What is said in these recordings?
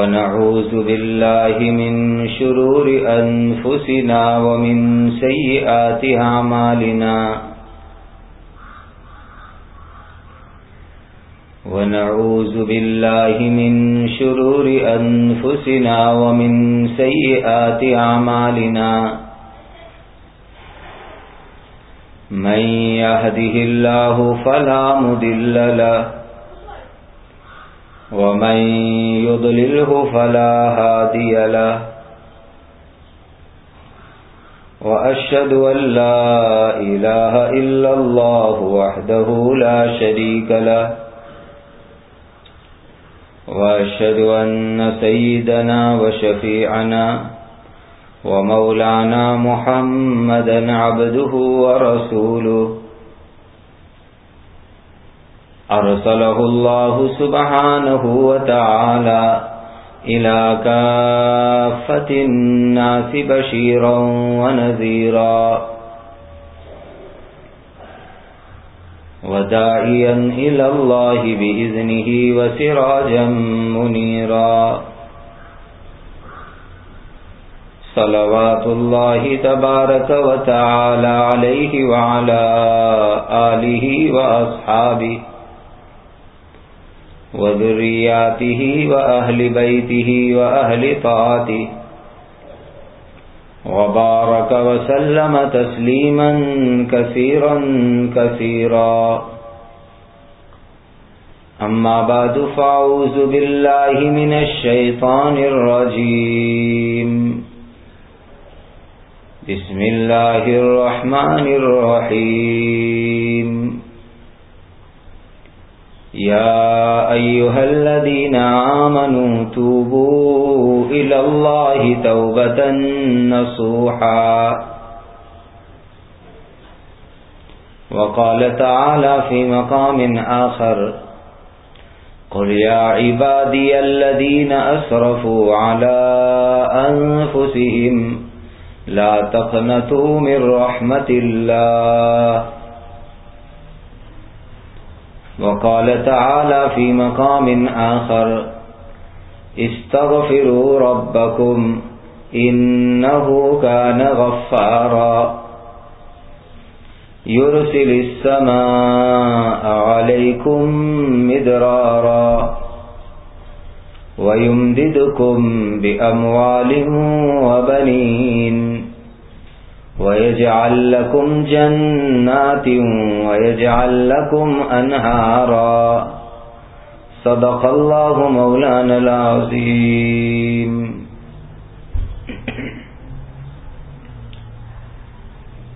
ونعوذ بالله من شرور أنفسنا ومن سيئات عمالنا ونعوذ بالله من شرور أنفسنا ومن سيئات عمالنا من يهده الله فلا مدل له ومن يضلله فلا هادي له. وأشهد أن لا إله إلا الله وحده لا شريك له. وأشهد أن سيدنا وشفيعنا ومولانا محمدا عبده ورسوله. أرسله الله سبحانه وتعالى إلى كافة الناس بشيرا ونذيرا وداعيا إلى الله بإذنه وسراجا منيرا. صلوات الله تبارك وتعالى عليه وعلى آله وأصحابه وذرياته وأهل بيته وأهل طاعته. وبارك وسلم تسليما كثيرا كثيرا أما بعد فأعوذ بالله من الشيطان الرجيم بسم الله الرحمن الرحيم يا أيها الذين آمنوا توبوا إلى الله توبة نصوحا. وقال تعالى في مقام آخر قل يا عبادي الذين أسرفوا على أنفسهم لا تقنطوا من رحمة الله. وقال تعالى في مقام آخر استغفروا ربكم إنه كان غفارا. يرسل السماء عليكم مدرارا ويمددكم بأموال وبنين. ويجعل لكم جنات ويجعل لكم أنهارا صدق الله مولانا العظيم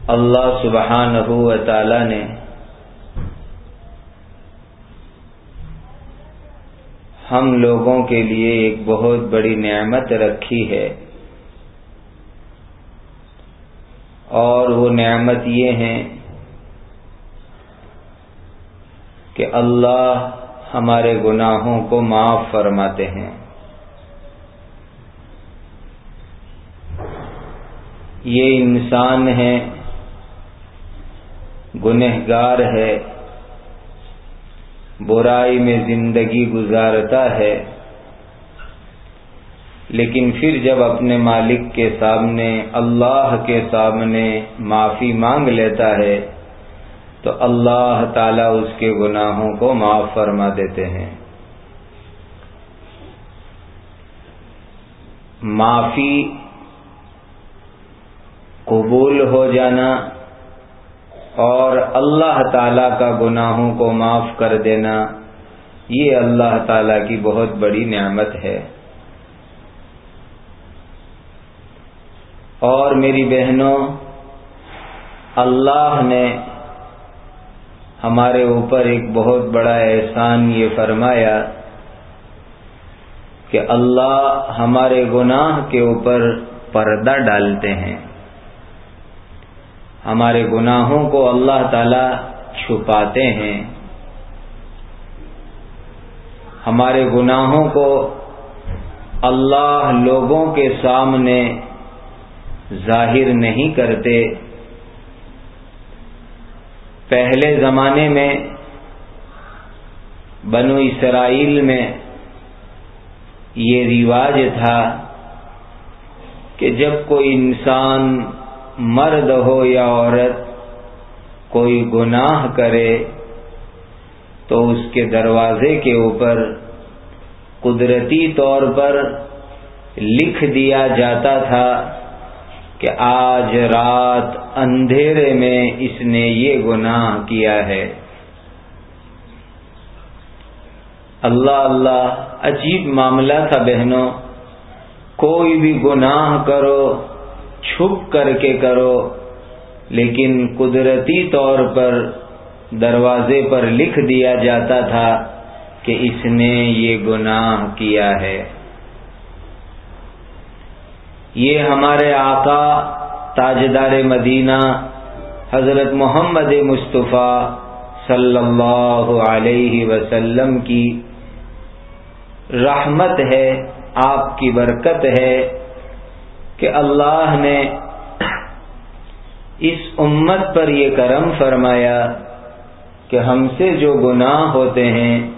اللہ سبحانہ و تعالی نے ہم لوگوں کے لیے ایک بہت بڑی نعمت رکھی ہے اور وہ نعمت یہ ہے کہ اللہ ہمارے گناہوں کو معاف فرماتے ہیں۔ یہ انسان ہے، گنہگار ہے، برائی میں زندگی گزارتا ہے۔ لیکن پھر جب اپنے مالک کے سامنے، اللہ کے سامنے معافی مانگ لیتا ہے، تو اللہ تعالی اس کے گناہوں کو معاف فرما دیتے ہیں۔ معافی قبول ہو جانا اور اللہ تعالی کا گناہوں کو معاف کر دینا، یہ اللہ تعالی کی بہت بڑی نعمت ہے۔ اور میری بہنوں، اللہ نے ہمارے اوپر ایک بہت بڑا احسان یہ فرمایا کہ اللہ ہمارے گناہ کے اوپر پردہ ڈالتے ہیں۔ ہمارے گناہوں کو اللہ تعالی چھپاتے ہیں۔ ہمارے گناہوں کو اللہ لوگوں کے سامنے ظاہر نہیں کرتے۔ پہلے زمانے میں بنو اسرائیل میں یہ رواج تھا کہ جب کوئی انسان مرد ہو یا عورت کوئی گناہ کرے تو اس کے دروازے کے اوپر قدرتی طور پر لکھ دیا جاتا تھا۔ کہ آج رات اندھیرے میں اس نے یہ گناہ کیا ہے۔ اللہ اللہ، عجیب معاملہ تھا بہنوں۔ کوئی بھی گناہ کرو، چھپ کر کے کرو، لیکن قدرتی طور پر دروازے پر لکھ دیا جاتا تھا کہ اس نے یہ گناہ کیا ہے۔ یہ ہمارے آقا تاجدار مدینہ حضرت محمد مصطفیٰ صلی اللہ علیہ وسلم کی رحمت ہے، آپ کی برکت ہے کہ اللہ نے اس امت پر یہ کرم فرمایا کہ ہم سے جو گناہ ہوتے ہیں،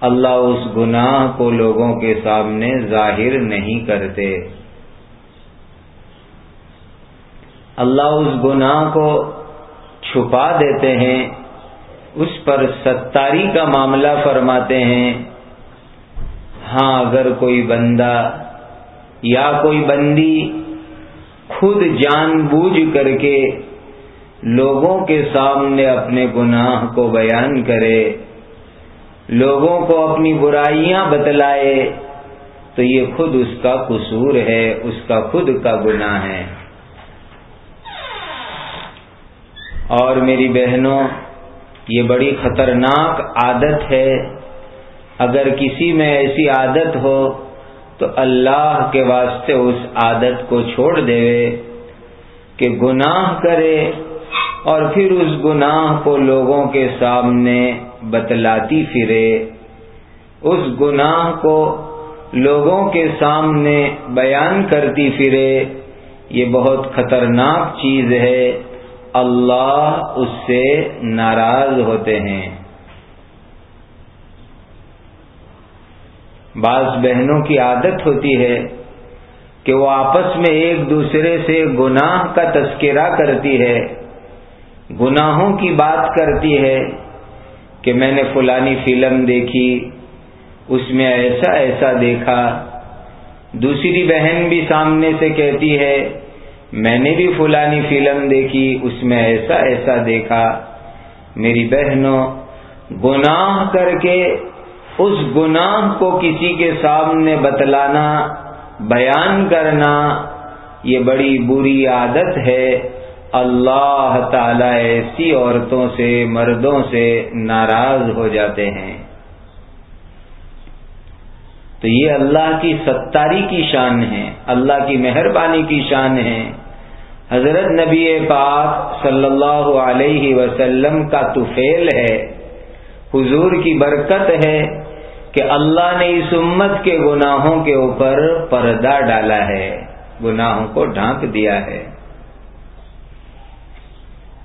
اللہ اس گناہ کو لوگوں کے سامنے ظاہر نہیں کرتے۔ اللہ اس گناہ کو چھپا دیتے ہیں، اس پر ستاری کا معاملہ فرماتے ہیں۔ ہاں اگر کوئی بندہ یا کوئی بندی خود جان بوجھ کر کے لوگوں کے سامنے اپنے گناہ کو بیان کرے، لوگوں کو اپنی برائیاں بتلائے، تو یہ خود اس کا قصور ہے، اس کا خود کا گناہ ہے۔ اور میری بہنوں، یہ بڑی خطرناک عادت ہے۔ اگر کسی میں ایسی عادت ہو تو اللہ کے واسطے اس عادت کو چھوڑ دے کہ گناہ کرے اور پھر اس گناہ کو لوگوں کے سامنے بتلاتی پھرے۔ اس گناہ کو لوگوں کے سامنے بیان کرتی پھرے۔ یہ بہت خطرناک چیز ہے۔ اللہ اس سے ناراض ہوتے ہیں۔ بعض بہنوں کی عادت ہوتی ہے کہ وہ آپس میں ایک دوسرے سے گناہ کا تذکرہ کرتی ہے۔ گناہوں کی بات کرتی ہے کہ میں نے فلانی فلم دیکھی، اس میں ایسا ایسا دیکھا۔ دوسری بہن بھی سامنے سے کہتی ہے میں نے بھی فلانی فلم دیکھی، اس میں ایسا ایسا دیکھا۔ میری بہنوں، گناہ کر کے اس گناہ کو کسی کے سامنے بتلانا، بیان کرنا، یہ بڑی بری عادت ہے۔ اللہ تعالی ایسی عورتوں سے، مردوں سے ناراض ہو جاتے ہیں۔ تو یہ اللہ کی ستاری کی شان ہے، اللہ کی مہربانی کی شان ہے۔ حضرت نبی پاک صلی اللہ علیہ وسلم کا توفیل ہے، حضور کی برکت ہے کہ اللہ نے اس امت کے گناہوں کے اوپر پردہ ڈالا ہے، گناہوں کو ڈھانک دیا ہے۔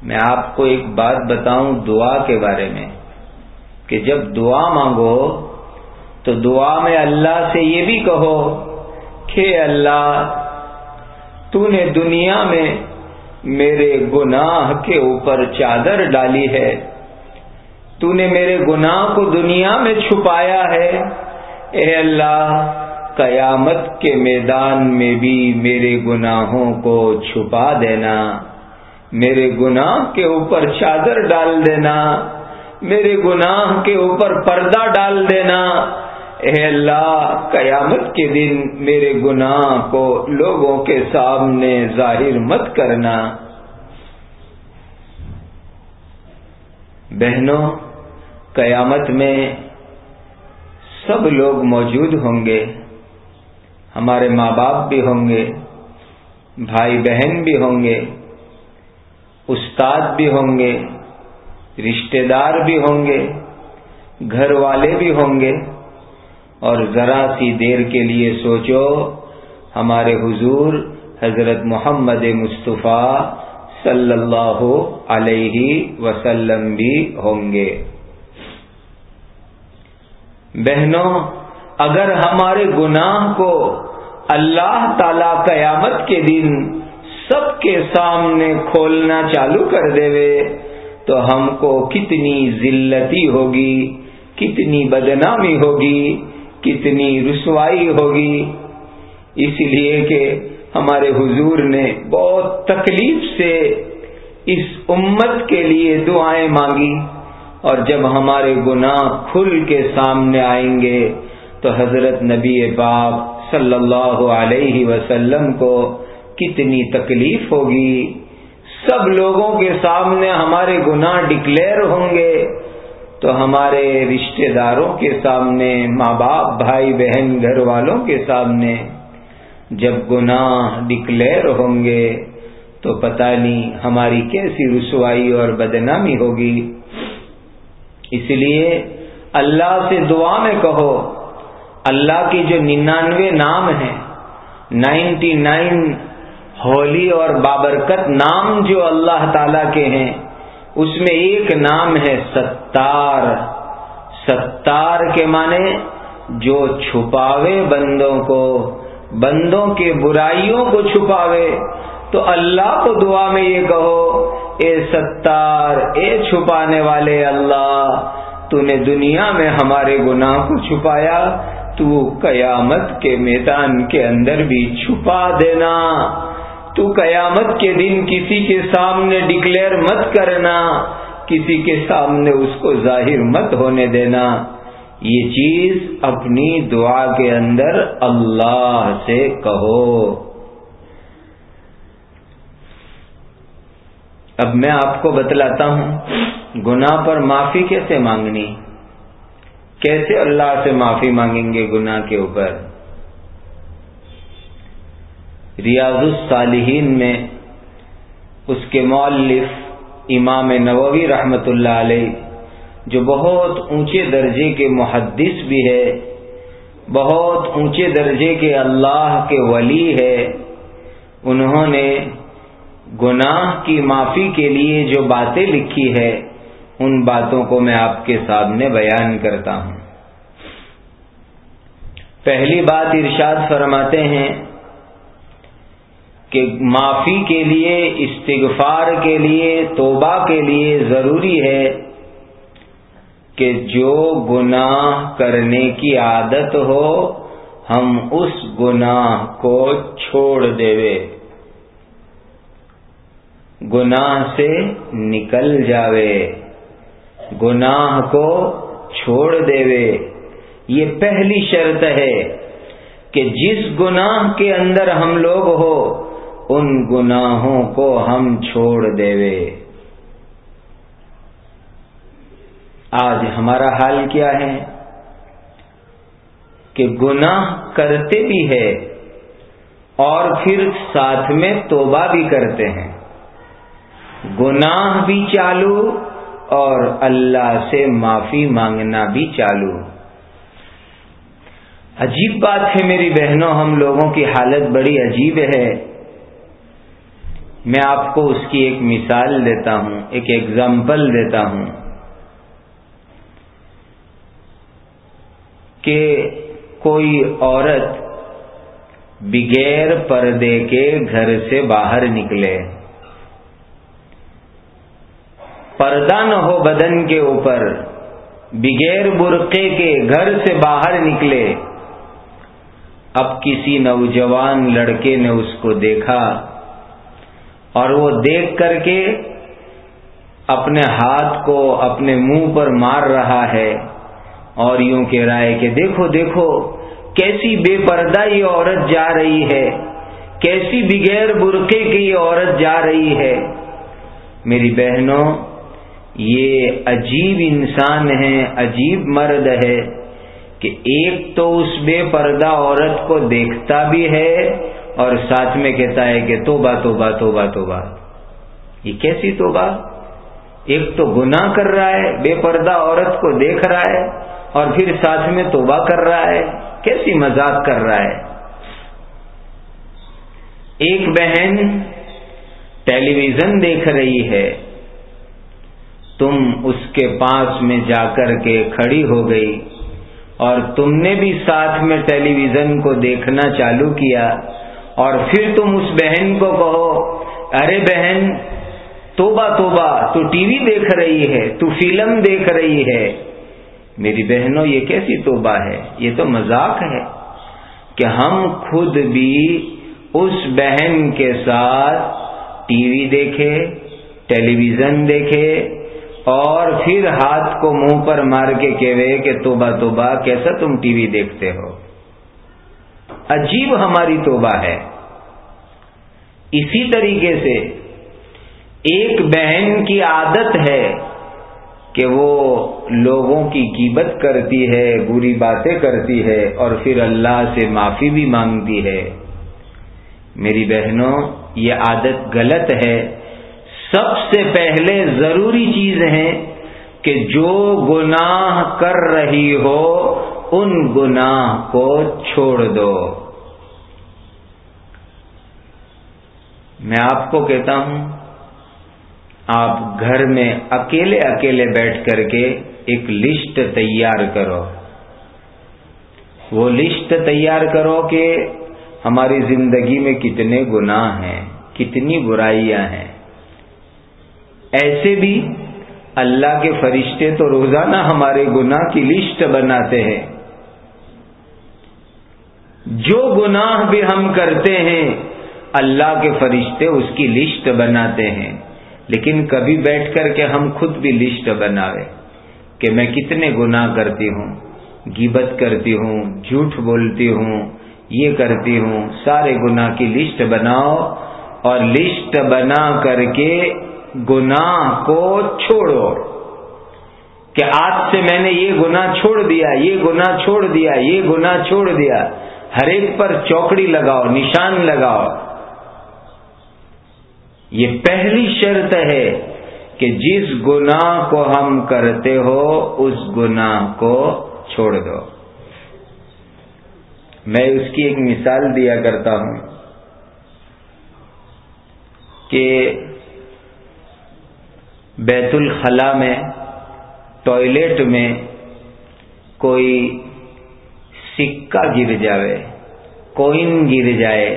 میں آپ کو ایک بات بتاؤں دعا کے بارے میں، کہ جب دعا مانگو تو دعا میں اللہ سے یہ بھی کہو کہ اللہ تو نے دنیا میں میرے گناہ کے اوپر چادر ڈالی ہے۔ تو نے میرے گناہ کو دنیا میں چھپایا ہے۔ اے اللہ، قیامت کے میدان میں بھی میرے گناہوں کو چھپا دینا، میرے گناہ کے اوپر چادر ڈال دینا، میرے گناہ کے اوپر پردہ ڈال دینا اے اللہ، قیامت کے دن میرے گناہ کو لوگوں کے سامنے ظاہر مت کرنا۔ بہنوں، قیامت میں سب لوگ موجود ہوں گے، ہمارے ماں باپ بھی ہوں گے، بھائی بہن بھی ہوں گے، استاد بھی ہوں گے رشتے دار بھی ہوں گے، گھر والے بھی ہوں گے۔ اور ذرا سی دیر کے لیے سوچو، ہمارے حضور حضرت محمد مصطفیٰ صلی اللہ علیہ وسلم بھی ہوں گے۔ بہنوں، اگر ہمارے گناہ کو اللہ تعالی قیامت کے دن سب کے سامنے کھولنا چالو کر دے تو ہم کو کتنی ذلتی ہوگی، کتنی بدنامی ہوگی کتنی رسوائی ہوگی۔ اس لیے کہ ہمارے حضور نے بہت تکلیف سے اس امت کے لیے دعائیں مانگی۔ اور جب ہمارے گناہ کھل کے سامنے آئیں گے، تو حضرت نبی باپ صلی اللہ علیہ وسلم کو کتنی تکلیف ہوگی۔ سب لوگوں کے سامنے ہمارے گناہ ڈکلیئر ہوں گے۔ تو ہمارے رشتہ داروں کے سامنے، ماں باپ، بھائی بہن، گھر والوں کے سامنے جب گناہ ڈکلیئر ہوں گے تو پتہ نہیں ہماری کیسی رسوائی اور بدنامی ہوگی۔ اس لیے اللہ سے دعا میں کہو، اللہ کی جو ننانوے نام ہیں، نائنٹی نائن ہولی اور بابرکت نام جو اللہ تعالی کے ہیں اس میں ایک نام ہے ستار۔ ستار کے معنی جو چھپاوے بندوں کو، بندوں کے برائیوں کو چھپاوے۔ تو اللہ کو دعا میں یہ کہو، اے ستار، اے چھپانے والے اللہ، تو نے دنیا میں ہمارے گناہ کو چھپایا، تو قیامت کے میدان کے اندر بھی چھپا دینا۔ تو قیامت کے دن کسی کے سامنے ڈکلیئر مت کرنا، کسی کے سامنے اس کو ظاہر مت ہونے دینا۔ یہ چیز اپنی دعا کے اندر اللہ سے کہو۔ اب میں آپ کو بتلاتا ہوں، گناہ پر معافی کیسے مانگنی؟ کیسے اللہ سے معافی مانگیں گے گناہ کے اوپر؟ ریاض الصالحین میں اس کے مولف امام نووی رحمت اللہ علیہ، جو بہت اونچے درجے کے محدث بھی ہے، بہت اونچے درجے کے اللہ کے ولی ہے، انہوں نے گناہ کی معافی کے لیے جو باتیں لکھی ہے، ان باتوں کو میں آپ کے سامنے بیان کرتا ہوں۔ پہلی بات ارشاد فرماتے ہیں کہ معافی کے لیے، استغفار کے لیے، توبہ کے لیے ضروری ہے کہ جو گناہ کرنے کی عادت ہو، ہم اس گناہ کو چھوڑ دے گناہ سے نکل جاوے۔ گناہ کو چھوڑ دے یہ پہلی شرط ہے کہ جس گناہ کے اندر ہم لوگ ہو ان گناہوں کو ہم چھوڑ دے آج ہمارا حال کیا ہے؟ کہ گناہ کرتے بھی ہے اور پھر ساتھ میں توبہ بھی کرتے ہیں۔ گناہ بھی چالو اور اللہ سے معافی مانگنا بھی چالو۔ عجیب بات ہے میری بہنوں، ہم لوگوں کی حالت بڑی عجیب ہے۔ میں آپ کو اس کی ایک مثال دیتا ہوں، ایک ایگزامپل دیتا ہوں کہ کوئی عورت بغیر پردے کے گھر سے باہر نکلے۔ پردہ نہ ہو بدن کے اوپر، بغیر برقے کے گھر سے باہر نکلے۔ اب کسی نوجوان لڑکے نے اس کو دیکھا اور وہ دیکھ کر کے اپنے ہاتھ کو اپنے منہ پر مار رہا ہے اور یوں کہہ رہا ہے کہ دیکھو دیکھو، کیسی بے پردہ یہ عورت جا رہی ہے، کیسی بغیر برقے کی یہ عورت جا رہی ہے۔ میری بہنوں، یہ عجیب انسان ہے، عجیب مرد ہے کہ ایک تو اس بے پردہ عورت کو دیکھتا بھی ہے اور ساتھ میں کہتا ہے کہ توبہ توبہ توبہ توبہ۔ یہ کیسی توبہ؟ ایک تو گناہ کر رہا ہے، بے پردہ عورت کو دیکھ رہا ہے اور پھر ساتھ میں توبہ کر رہا ہے۔ کیسی مذاق کر رہا ہے؟ ایک بہن ٹیلی ویژن دیکھ رہی ہے۔ تم اس کے پاس میں جا کر کے کھڑی ہو گئی اور تم نے بھی ساتھ میں ٹیلی ویژن کو دیکھنا چالو کیا۔ اور پھر تم اس بہن کو کہو، ارے بہن، توبہ توبہ، تو ٹی وی دیکھ رہی ہے، تو فلم دیکھ رہی ہے۔ میری بہنوں، یہ کیسی توبہ ہے؟ یہ تو مذاق ہے کہ ہم خود بھی اس بہن کے ساتھ ٹی وی دیکھے ٹیلی ویژن دیکھے، اور پھر ہاتھ کو منہ پر مار کے کہے کہ توبہ توبہ، کیسا تم ٹی وی دیکھتے ہو؟ عجیب ہماری توبہ ہے۔ اسی طریقے سے ایک بہن کی عادت ہے کہ وہ لوگوں کی قیمت کرتی ہے، بری باتیں کرتی ہے اور پھر اللہ سے معافی بھی مانگتی ہے۔ میری بہنوں، یہ عادت غلط ہے۔ سب سے پہلے ضروری چیز ہے کہ جو گناہ کر رہی ہو ان گناہ کو چھوڑ دو۔ میں آپ کو کہتا ہوں، آپ گھر میں اکیلے اکیلے بیٹھ کر کے ایک لسٹ تیار کرو۔ وہ لسٹ تیار کرو کہ ہماری زندگی میں کتنے گناہ ہیں، کتنی برائیاں ہیں۔ ایسے بھی اللہ کے فرشتے تو روزانہ ہمارے گناہ کی لسٹ بناتے ہیں۔ جو گناہ بھی ہم کرتے ہیں، اللہ کے فرشتے اس کی لسٹ بناتے ہیں۔ لیکن کبھی بیٹھ کر کے ہم خود بھی لسٹ بناوے کہ میں کتنے گناہ کرتی ہوں گیبت کرتی ہوں، جھوٹ بولتی ہوں، یہ کرتی ہوں، سارے گناہ کی لسٹ بناؤ اور لسٹ بنا کر کے گناہ کو چھوڑو۔ کہ آج سے میں نے یہ گناہ چھوڑ دیا، یہ گناہ چھوڑ دیا، یہ گناہ چھوڑ دیا۔ ہر ایک پر چوکڑی لگاؤ، نشان لگاؤ۔ یہ پہلی شرط ہے کہ جس گناہ کو ہم کرتے ہو، اس گناہ کو چھوڑ دو۔ میں اس کی ایک مثال دیا کرتا ہوں کہ بیت الخلا میں ٹوائلٹ میں کوئی سکہ گر جاوے کوئن گر جائے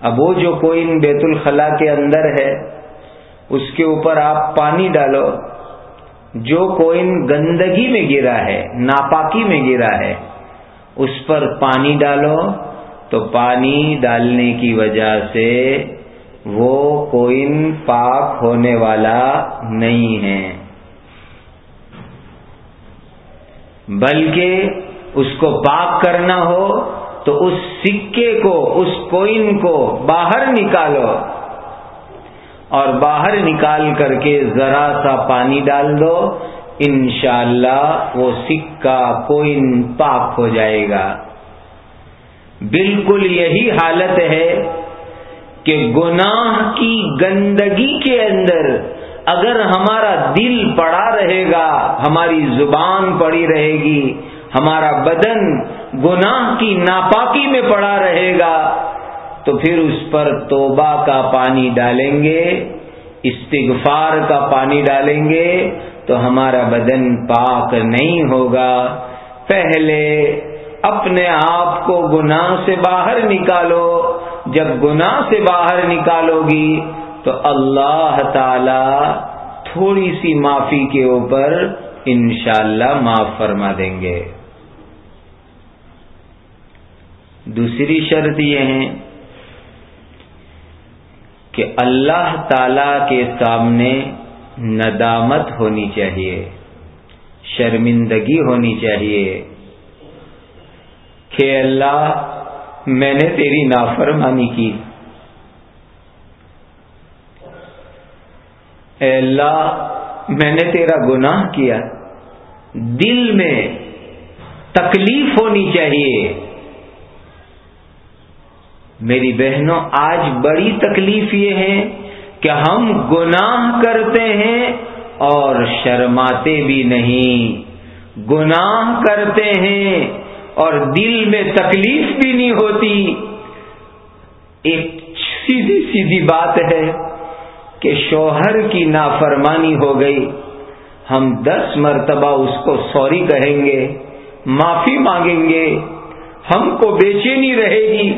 اب وہ جو کوئن بیت الخلا کے اندر ہے اس کے اوپر آپ پانی ڈالو جو کوئن گندگی میں گرا ہے ناپاکی میں گرا ہے اس پر پانی ڈالو تو پانی ڈالنے کی وجہ سے وہ کوئن پاک ہونے والا نہیں ہے بلکہ اس کو پاک کرنا ہو تو اس سکے کو، اس کوئن کو باہر نکالو۔ اور باہر نکال کر کے ذرا سا پانی ڈال دو۔ انشاءاللہ اللہ وہ سکہ کوئن پاک ہو جائے گا۔ بالکل یہی حالت ہے کہ گناہ کی گندگی کے اندر اگر ہمارا دل پڑا رہے گا، ہماری زبان پڑی رہے گی ہمارا بدن گناہ کی ناپاکی میں پڑا رہے گا، تو پھر اس پر توبہ کا پانی ڈالیں گے، استغفار کا پانی ڈالیں گے، تو ہمارا بدن پاک نہیں ہوگا۔ پہلے اپنے آپ کو گناہ سے باہر نکالو، جب گناہ سے باہر نکالو گی، تو اللہ تعالی تھوڑی سی معافی کے اوپر انشاءاللہ معاف فرما دیں گے۔ دوسری شرط یہ ہے کہ اللہ تعالی کے سامنے ندامت ہونی چاہیے، شرمندگی ہونی چاہیے کہ اللہ میں نے تیری نافرمانی کی۔ اے اللہ، میں نے تیرا گناہ کیا۔ دل میں تکلیف ہونی چاہیے۔ میری بہنوں، آج بڑی تکلیف یہ ہے کہ ہم گناہ کرتے ہیں اور شرماتے بھی نہیں۔ گناہ کرتے ہیں اور دل میں تکلیف بھی نہیں ہوتی۔ ایک سیدھی سیدھی بات ہے کہ شوہر کی نافرمانی ہو گئی۔ ہم دس مرتبہ اس کو سوری کہیں گے، معافی مانگیں گے۔ ہم کو بے چینی رہے گی۔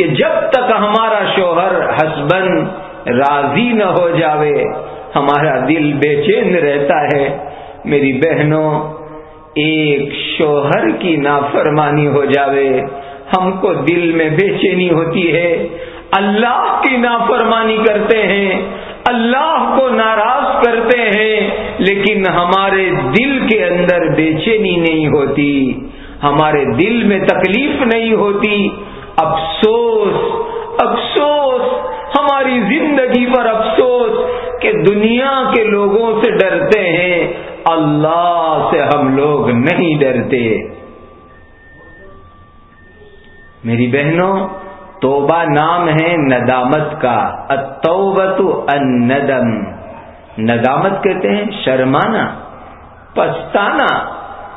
کہ جب تک ہمارا شوہر ہسبند راضی نہ ہو جاوے، ہمارا دل بے چین رہتا ہے۔ میری بہنوں، ایک شوہر کی نافرمانی ہو جاوے۔ ہم کو دل میں بے چینی ہوتی ہے۔ اللہ کی نافرمانی کرتے ہیں۔ اللہ کو ناراض کرتے ہیں۔ لیکن ہمارے دل کے اندر بے چینی نہیں ہوتی۔ ہمارے دل میں تکلیف نہیں ہوتی۔ افسوس افسوس، ہماری زندگی پر افسوس کہ دنیا کے لوگوں سے ڈرتے ہیں، اللہ سے ہم لوگ نہیں ڈرتے۔ میری بہنوں، توبہ نام ہے ندامت کا اتوبت الندم۔ ندامت کہتے ہیں شرمانا پچھتانا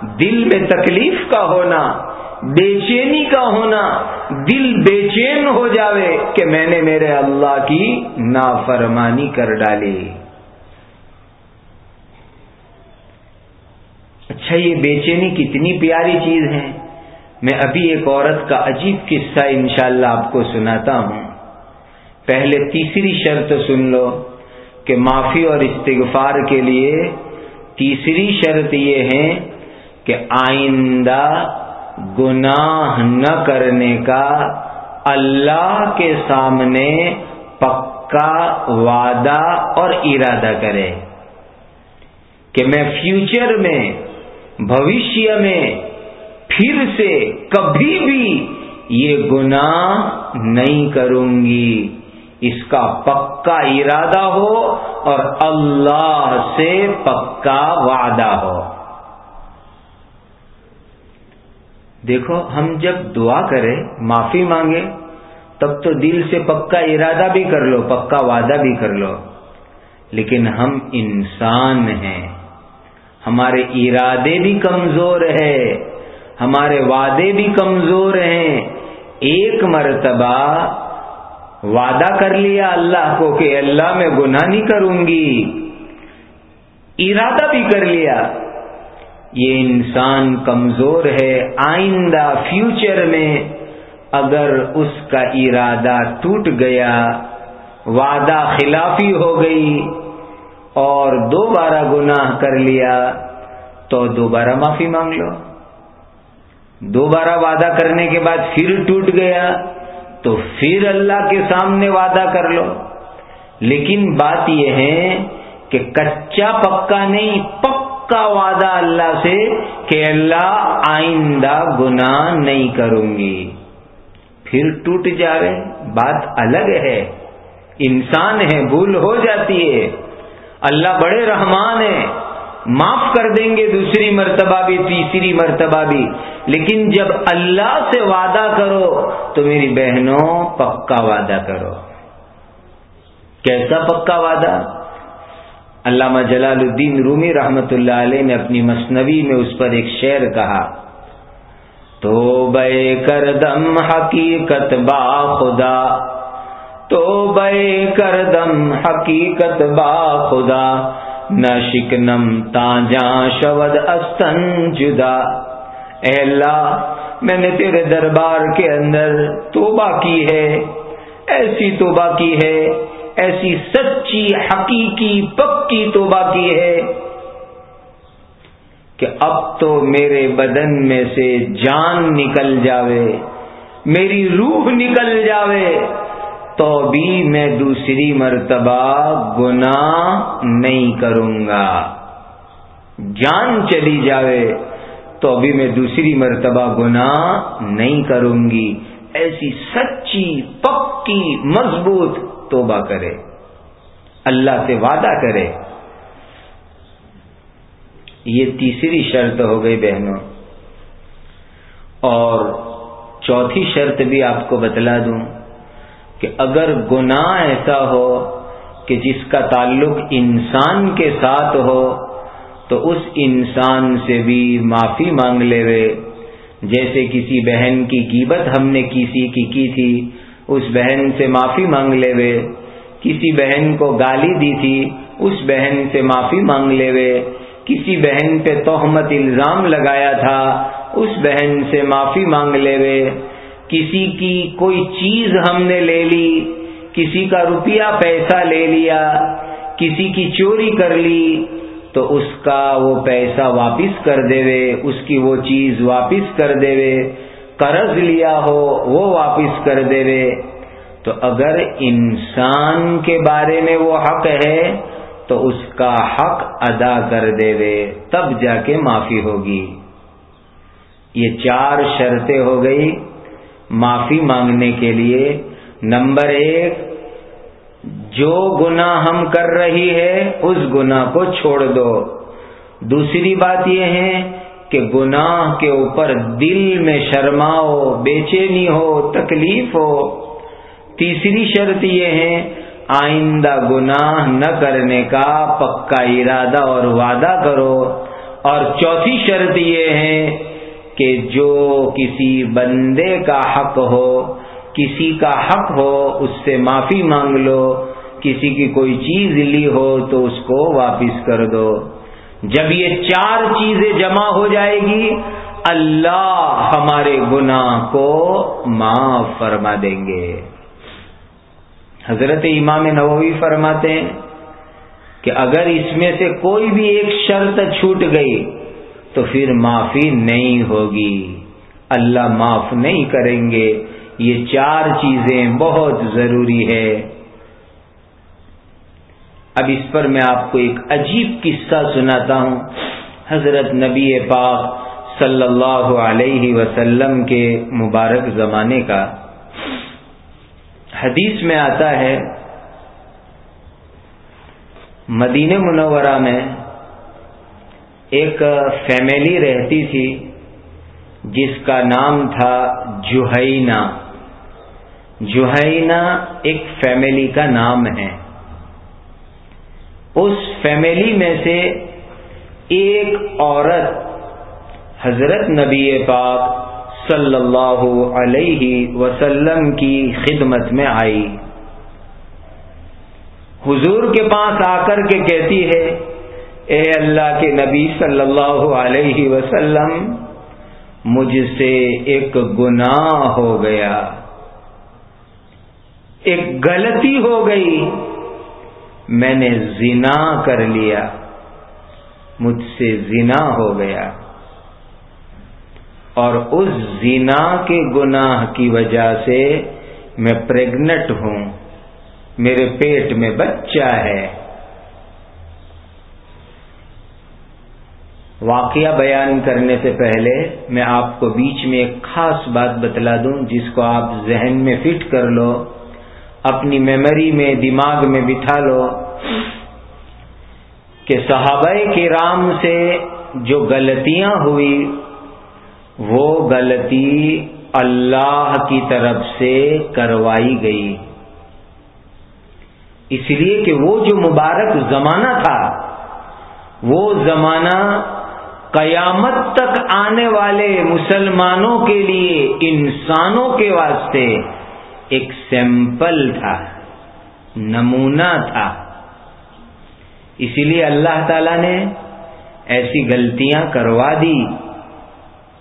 دل میں تکلیف کا ہونا۔ بے چینی کا ہونا دل بے چین ہو جاوے کہ میں نے میرے اللہ کی نافرمانی کر ڈالی۔ اچھا یہ بے چینی کتنی پیاری چیز ہے۔ میں ابھی ایک عورت کا عجیب قصہ انشاءاللہ اللہ آپ کو سناتا ہوں۔ پہلے تیسری شرط سن لو کہ معافی اور استغفار کے لیے تیسری شرط یہ ہے کہ آئندہ گناہ نہ کرنے کا اللہ کے سامنے پکا وعدہ اور ارادہ کرے کہ میں فیوچر میں، بھوشیہ میں پھر سے کبھی بھی یہ گناہ نہیں کروں گی اس کا پکا ارادہ ہو اور اللہ سے پکا وعدہ ہو۔ دیکھو، ہم جب دعا کریں، معافی مانگے تب تو دل سے پکا ارادہ بھی کر لو، پکا وعدہ بھی کر لو۔ لیکن ہم انسان ہیں۔ ہمارے ارادے بھی کمزور ہے ہمارے وعدے بھی کمزور ہیں۔ ایک مرتبہ وعدہ کر لیا اللہ کو کہ اللہ میں گناہ نہیں کروں گی۔ ارادہ بھی کر لیا۔ یہ انسان کمزور ہے، آئندہ فیوچر میں اگر اس کا ارادہ ٹوٹ گیا، وعدہ خلافی ہو گئی اور دوبارہ گناہ کر لیا، تو دوبارہ معافی مانگ لو۔ دوبارہ وعدہ کرنے کے بعد پھر ٹوٹ گیا، تو پھر اللہ کے سامنے وعدہ کر لو۔ لیکن بات یہ ہے کہ کچا پکا نہیں پک کا وعدہ اللہ سے کہ اللہ آئندہ گناہ نہیں کروں گی۔ پھر ٹوٹ جاوے، بات الگ ہے۔ انسان ہے، بھول ہو جاتی ہے۔ اللہ بڑے رحمان ہیں معاف کر دیں گے، دوسری مرتبہ بھی، تیسری مرتبہ بھی۔ لیکن جب اللہ سے وعدہ کرو، تو میری بہنوں، پکا وعدہ کرو۔ کیسا پکا وعدہ؟ علامہ جلال الدین رومی رحمت اللہ علیہ نے اپنی مصنوی میں اس پر ایک شعر کہا تو بے کردم حقیقت با خدا تو بے کردم حقیقت با خدا نہ شکنم تاجا شود استن جدا۔ اے اللہ، میں نے تیرے دربار کے اندر توبہ کی ہے، ایسی توبہ کی ہے ایسی سچی، حقیقی، پکی توبہ کی ہے کہ اب تو میرے بدن میں سے جان نکل جاوے، میری روح نکل جاوے، تو بھی میں دوسری مرتبہ گناہ نہیں کروں گا۔ جان چلی جاوے، تو بھی میں دوسری مرتبہ گناہ نہیں کروں گی۔ ایسی سچی، پکی، مضبوط توبہ کرے۔ اللہ سے وعدہ کرے۔ یہ تیسری شرط ہو گئی بہنوں۔ اور چوتھی شرط بھی آپ کو بتلا دوں کہ اگر گناہ ایسا ہو کہ جس کا تعلق انسان کے ساتھ ہو، تو اس انسان سے بھی معافی مانگ لے۔ وے جیسے کسی بہن کی قیمت ہم نے کسی کی کی تھی اس بہن سے معافی مانگ لے وے کسی بہن کو گالی دی تھی، اس بہن سے معافی مانگ لے وے کسی بہن پہ توہمت الزام لگایا تھا، اس بہن سے معافی مانگ لے وے کسی کی کوئی چیز ہم نے لے لی، کسی کا روپیہ پیسہ لے لیا، کسی کی چوری کر لی، تو اس کا وہ پیسہ واپس کر دے وے اس کی وہ چیز واپس کر دے وے قرض لیا ہو، وہ واپس کر دے وے تو اگر انسان کے بارے میں وہ حق ہے، تو اس کا حق ادا کر دے وے تب جا کے معافی ہوگی۔ یہ چار شرطیں ہو گئی معافی مانگنے کے لیے۔ نمبر ایک، جو گنا ہم کر رہی ہے، اس گنا کو چھوڑ دو۔ دوسری بات یہ ہے کہ گناہ کے اوپر دل میں شرماؤ بے چینی ہو، تکلیف ہو۔ تیسری شرط یہ ہے، آئندہ گناہ نہ کرنے کا پکا ارادہ اور وعدہ کرو۔ اور چوتھی شرط یہ ہے کہ جو کسی بندے کا حق ہو، کسی کا حق ہو، اس سے معافی مانگ لو۔ کسی کی کوئی چیز لی ہو تو اس کو واپس کر دو۔ جب یہ چار چیزیں جمع ہو جائے گی، اللہ ہمارے گناہ کو معاف فرما دیں گے۔ حضرت امام نووی فرماتے ہیں کہ اگر اس میں سے کوئی بھی ایک شرط چھوٹ گئی، تو پھر معافی نہیں ہوگی۔ اللہ معاف نہیں کریں گے۔ یہ چار چیزیں بہت ضروری ہے اب اس پر میں آپ کو ایک عجیب قصہ سناتا ہوں۔ حضرت نبی پاک صلی اللہ علیہ وسلم کے مبارک زمانے کا۔ حدیث میں آتا ہے، مدینہ منورہ میں ایک فیملی رہتی تھی، جس کا نام تھا جوہینا جوہینا ایک فیملی کا نام ہے۔ اس فیملی میں سے ایک عورت حضرت نبی پاک صلی اللہ علیہ وسلم کی خدمت میں آئی۔ حضور کے پاس آ کر کے کہتی ہے، اے اللہ کے نبی صلی اللہ علیہ وسلم، مجھ سے ایک گناہ ہو گیا، ایک غلطی ہو گئی۔ میں نے زنا کر لیا، مجھ سے زنا ہو گیا۔ اور اس زنا کے گناہ کی وجہ سے میں پریگنٹ ہوں۔ میرے پیٹ میں بچہ ہے۔ واقعہ بیان کرنے سے پہلے میں آپ کو بیچ میں ایک خاص بات بتلا دوں، جس کو آپ ذہن میں فٹ کر لو، اپنی میموری میں، دماغ میں بٹھا لو۔ کہ صحابہ کے رام سے جو غلطیاں ہوئی، وہ غلطی اللہ کی طرف سے کروائی گئی۔ اس لیے کہ وہ جو مبارک زمانہ تھا، وہ زمانہ قیامت تک آنے والے مسلمانوں کے لیے، انسانوں کے واسطے ایک سیمپل تھا، نمونہ تھا۔ اسی لیے اللہ تعالی نے ایسی غلطیاں کروا دی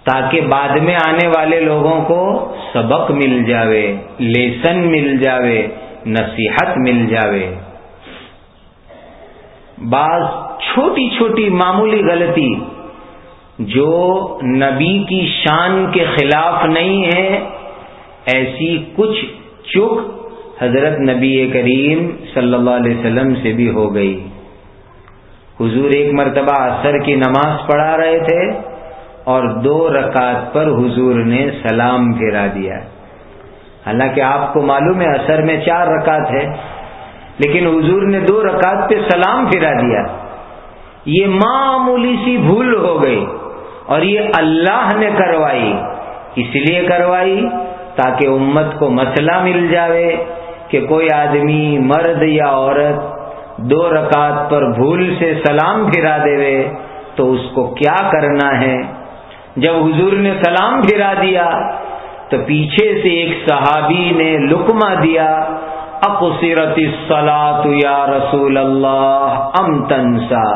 تاکہ بعد میں آنے والے لوگوں کو سبق مل جاوے، لیسن مل جاوے، نصیحت مل جاوے۔ بعض چھوٹی چھوٹی معمولی غلطی جو نبی کی شان کے خلاف نہیں ہے، ایسی کچھ چک حضرت نبی کریم صلی اللہ علیہ وسلم سے بھی ہو گئی۔ حضور ایک مرتبہ اثر کی نماز پڑھا رہے تھے اور دو رکعت پر حضور نے سلام پھیرا دیا حالانکہ آپ کو معلوم ہے اثر میں چار رکعت ہے، لیکن حضور نے دو رکعت پہ سلام پھیرا دیا۔ یہ معمولی سی بھول ہو گئی اور یہ اللہ نے کروائی، اس لیے کروائی تاکہ امت کو مسئلہ مل جاوے کہ کوئی آدمی مرد یا عورت دو رکعت پر بھول سے سلام پھرا دے تو اس کو کیا کرنا ہے؟ جب حضور نے سلام پھرا دیا تو پیچھے سے ایک صحابی نے لکما دیا، اقصرت الصلاۃ یا رسول اللہ ام تنسا۔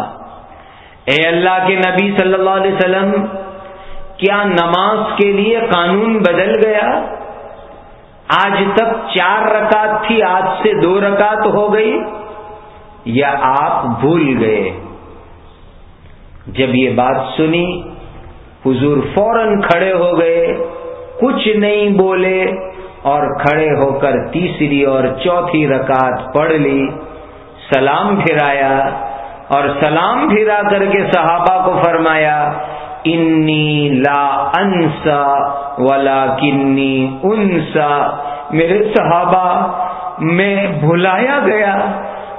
اے اللہ کے نبی صلی اللہ علیہ وسلم، کیا نماز کے لیے قانون بدل گیا؟ آج تک چار رکعت تھی، آج سے دو رکعت ہو گئی۔ یا آپ بھول گئے؟ جب یہ بات سنی، حضور فوراً کھڑے ہو گئے، کچھ نہیں بولے اور کھڑے ہو کر تیسری اور چوتھی رکعت پڑھ لی، سلام پھرایا اور سلام پھرا کر کے صحابہ کو فرمایا، انی لا انسا ولا کنی انسا. میرے صحابہ، میں بھلایا گیا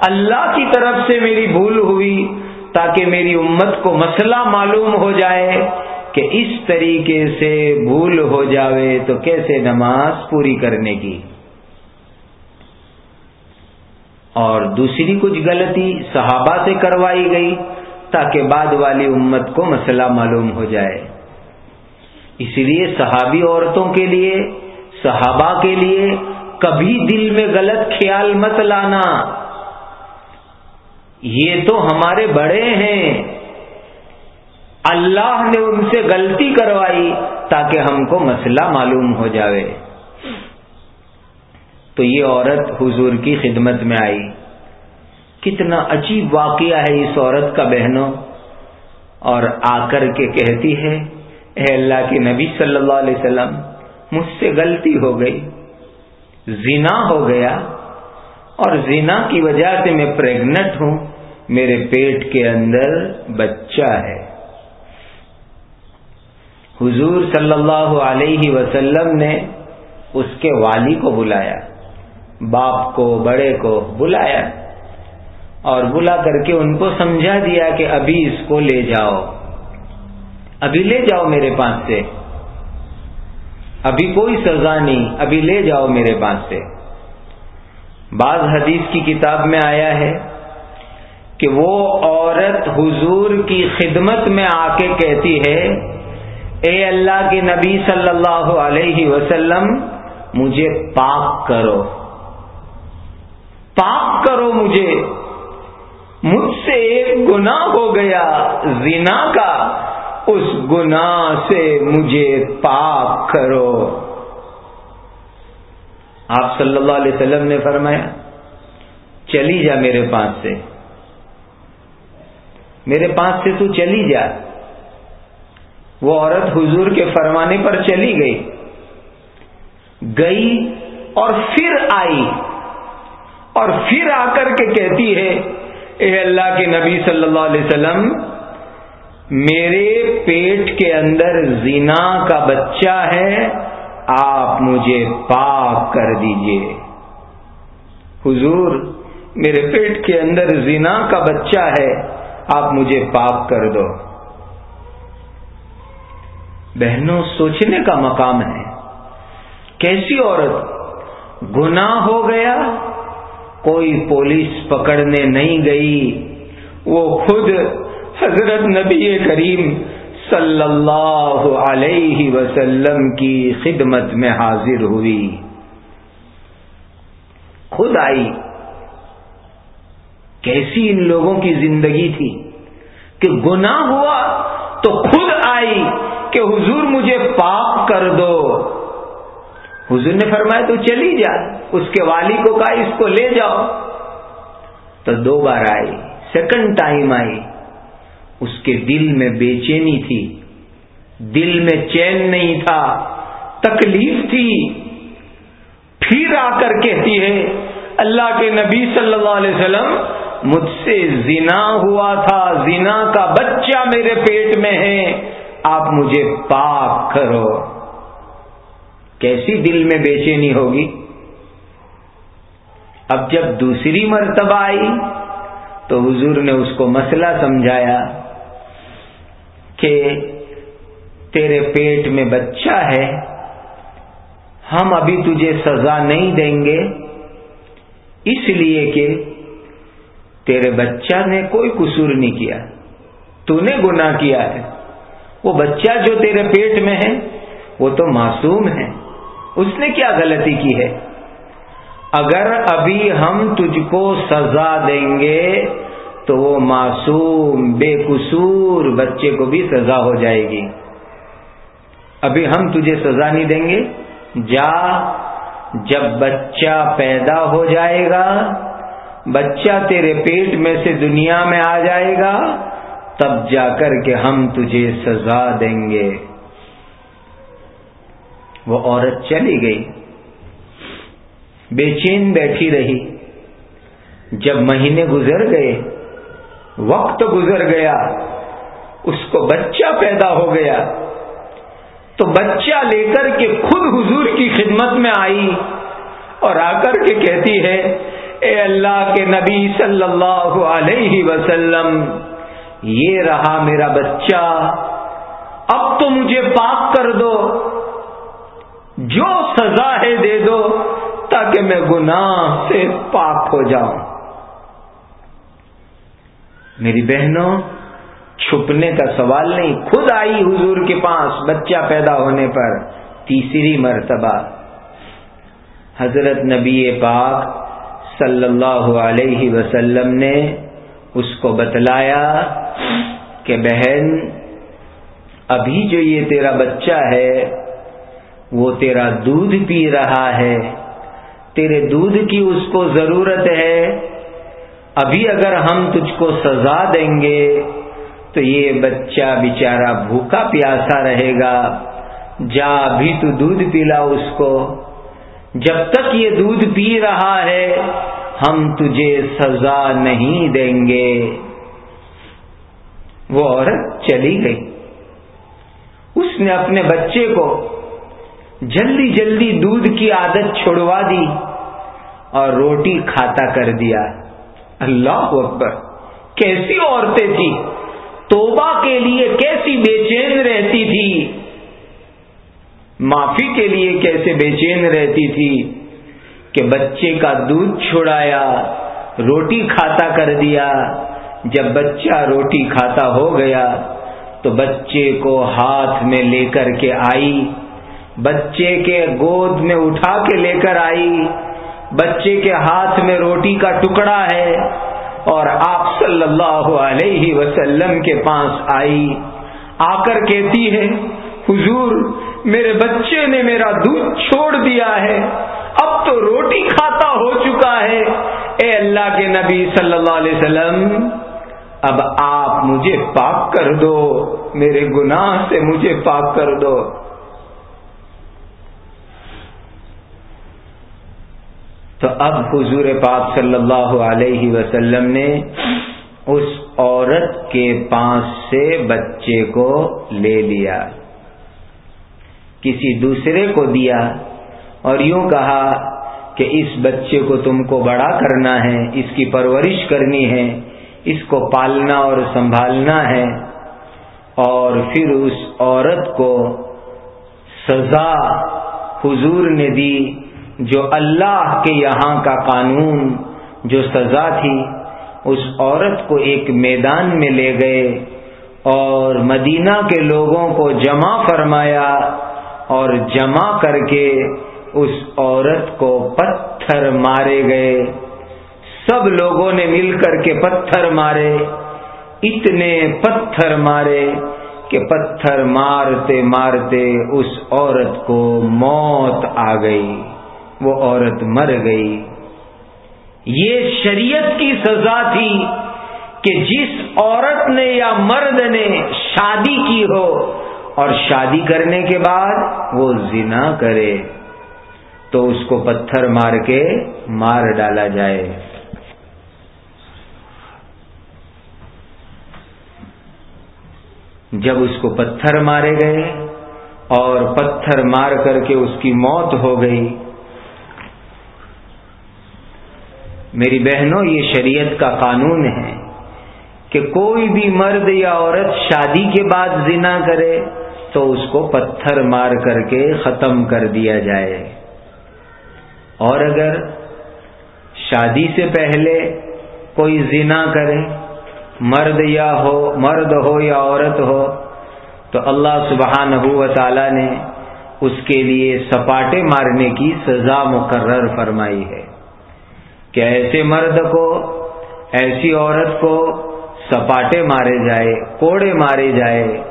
اللہ کی طرف سے میری بھول ہوئی تاکہ میری امت کو مسئلہ معلوم ہو جائے کہ اس طریقے سے بھول ہو جاوے تو کیسے نماز پوری کرنے کی؟ اور دوسری کچھ غلطی صحابہ سے کروائی گئی تاکہ بعد والی امت کو مسئلہ معلوم ہو جائے۔ اس لیے صحابی عورتوں کے لیے، صحابہ کے لیے کبھی دل میں غلط خیال مت لانا۔ یہ تو ہمارے بڑے ہیں۔ اللہ نے ان سے غلطی کروائی تاکہ ہم کو مسئلہ معلوم ہو جاوے۔ تو یہ عورت حضور کی خدمت میں آئی۔ کتنا عجیب واقعہ ہے اس عورت کا بہنوں۔ اور آ کر کے کہتی ہے، اے اللہ کے نبی صلی اللہ علیہ وسلم، مجھ سے غلطی ہو گئی، زنا ہو گیا۔ اور زنا کی وجہ سے میں پریگنٹ ہوں، میرے پیٹ کے اندر بچہ ہے۔ حضور صلی اللہ علیہ وسلم نے اس کے والی کو بلایا، باپ کو، بڑے کو بلایا اور بلا کر کے ان کو سمجھا دیا کہ ابھی اس کو لے جاؤ۔ ابھی لے جاؤ میرے پاس سے۔ ابھی کوئی سزا نہیں، ابھی لے جاؤ میرے پاس سے۔ بعض حدیث کی کتاب میں آیا ہے کہ وہ عورت حضور کی خدمت میں آ کے کہتی ہے، اے اللہ کے نبی صلی اللہ علیہ وسلم، مجھے پاک کرو۔ پاک کرو مجھے۔ مجھ سے ایک گنا ہو گیا، زنا کا، اس گنا سے مجھے پاک کرو۔ آپ صلی اللہ علیہ وسلم نے فرمایا، چلی جا میرے پاس سے۔ میرے پاس سے تو چلی جا۔ وہ عورت حضور کے فرمانے پر چلی گئی۔ گئی اور پھر آئی۔ اور پھر آ کر کے کہتی ہے، اے اللہ کے نبی صلی اللہ علیہ وسلم، میرے پیٹ کے اندر زنا کا بچہ ہے۔ آپ مجھے پاک کر دیجیے۔ حضور، میرے پیٹ کے اندر زنا کا بچہ ہے، آپ مجھے پاک کر دو۔ بہنوں، سوچنے کا مقام ہے۔ کیسی عورت؟ گناہ ہو گیا، کوئی پولیس پکڑنے نہیں گئی۔ وہ خود حضرت نبی کریم صلی اللہ علیہ وسلم کی خدمت میں حاضر ہوئی۔ خود آئی۔ کیسی ان لوگوں کی زندگی تھی کہ گناہ ہوا تو خود آئی کہ حضور مجھے پاک کر دو۔ حضور نے فرمایا تو چلی جا، اس کے والی کو کہا اس کو لے جاؤ۔ تو دو بار آئی سیکنڈ ٹائم آئی۔ اس کے دل میں بے چینی تھی، دل میں چین نہیں تھا، تکلیف تھی۔ پھر آ کر کہتی ہے، اللہ کے نبی صلی اللہ علیہ وسلم، مجھ سے زنا ہوا تھا، زنا کا بچہ میرے پیٹ میں ہے، آپ مجھے پاک کرو۔ کیسی دل میں بے چینی ہوگی؟ اب جب دوسری مرتبہ آئی تو حضور نے اس کو مسئلہ سمجھایا۔ کہ تیرے پیٹ میں بچہ ہے، ہم ابھی تجھے سزا نہیں دیں گے، اس لیے کہ تیرے بچہ نے کوئی قصور نہیں کیا۔ تو نے گناہ کیا ہے۔ وہ بچہ جو تیرے پیٹ میں ہے، وہ تو معصوم ہے۔ اس نے کیا غلطی کی ہے؟ اگر ابھی ہم تجھ کو سزا دیں گے تو وہ معصوم، بے قصور بچے کو بھی سزا ہو جائے گی۔ ابھی ہم تجھے سزا نہیں دیں گے۔ جا، جب بچہ پیدا ہو جائے گا، بچہ تیرے پیٹ میں سے دنیا میں آ جائے گا، تب جا کر کے ہم تجھے سزا دیں گے۔ وہ عورت چلی گئی۔ بے چین بیٹھی رہی۔ جب مہینے گزر گئے وقت گزر گیا، اس کو بچہ پیدا ہو گیا۔ تو بچہ لے کر کے خود حضور کی خدمت میں آئی اور آ کر کے کہتی ہے، اے اللہ کے نبی صلی اللہ علیہ وسلم، یہ رہا میرا بچہ۔ اب تو مجھے پاک کر دو، جو سزا ہے دے دو، تاکہ میں گناہ سے پاک ہو جاؤں۔ میری بہنوں، چھپنے کا سوال نہیں، خود آئی حضور کے پاس بچہ پیدا ہونے پر، تیسری مرتبہ۔ حضرت نبی پاک صلی اللہ علیہ وسلم نے اس کو بتلایا کہ بہن، ابھی جو یہ تیرا بچہ ہے، وہ تیرا دودھ پی رہا ہے۔ تیرے دودھ کی اس کو ضرورت ہے ابھی اگر ہم تجھ کو سزا دیں گے تو یہ بچہ بچارا بھوکا پیاسا رہے گا۔ جا بھی تو دودھ پلا اس کو۔ جب تک یہ دودھ پی رہا ہے، ہم تجھے سزا نہیں دیں گے۔ وہ عورت چلی گئی۔ اس نے اپنے بچے کو جلدی جلدی دودھ کی عادت چھوڑوا دی اور روٹی کھاتا کر دیا۔ اللہ اکبر۔ کیسی عورتیں تھیں۔ توبہ کے لیے کیسی بے چین رہتی تھی۔ معافی کے لیے کیسے بے چین رہتی تھی کہ بچے کا دودھ چھڑایا، روٹی کھاتا کر دیا۔ جب بچہ روٹی کھاتا ہو گیا تو بچے کو ہاتھ میں لے کر کے آئی۔ بچے کے گود میں اٹھا کے لے کر آئی۔ بچے کے ہاتھ میں روٹی کا ٹکڑا ہے اور آپ صلی اللہ علیہ وسلم کے پاس آئی، آ کر کہتی ہے، حضور، میرے بچے نے میرا دودھ چھوڑ دیا ہے، اب تو روٹی کھاتا ہو چکا ہے۔ اے اللہ کے نبی صلی اللہ علیہ وسلم، اب آپ مجھے پاک کر دو، میرے گناہ سے مجھے پاک کر دو۔ تو اب حضور پاک صلی اللہ علیہ وسلم نے اس عورت کے پاس سے بچے کو لے لیا، کسی دوسرے کو دیا اور یوں کہا کہ اس بچے کو تم کو بڑا کرنا ہے، اس کی پرورش کرنی ہے، اس کو پالنا اور سنبھالنا ہے اور پھر اس عورت کو سزا حضور نے دی جو اللہ کے یہاں کا قانون جو سزا تھی، اس عورت کو ایک میدان میں لے گئے اور مدینہ کے لوگوں کو جمع فرمایا اور جمع کر کے اس عورت کو پتھر مارے گئے۔ سب لوگوں نے مل کر کے پتھر مارے، اتنے پتھر مارے کہ پتھر مارتے مارتے اس عورت کو موت آ گئی۔ وہ عورت مر گئی۔ یہ شریعت کی سزا تھی کہ جس عورت نے یا مرد نے شادی کی ہو اور شادی کرنے کے بعد وہ زنا کرے تو اس کو پتھر مار کے مار ڈالا جائے۔ جب اس کو پتھر مارے گئے اور پتھر مار کر کے اس کی موت ہو گئی میری بہنوں، یہ شریعت کا قانون ہے کہ کوئی بھی مرد یا عورت شادی کے بعد زنا کرے تو اس کو پتھر مار کر کے ختم کر دیا جائے۔ اور اگر شادی سے پہلے کوئی زنا کرے، مرد یا ہو، مرد ہو یا عورت ہو، تو اللہ سبحانہ و تعالی نے اس کے لیے سپاٹے مارنے کی سزا مقرر فرمائی ہے۔ کہ ایسے مرد کو، ایسی عورت کو سپاٹے مارے جائے، کوڑے مارے جائے۔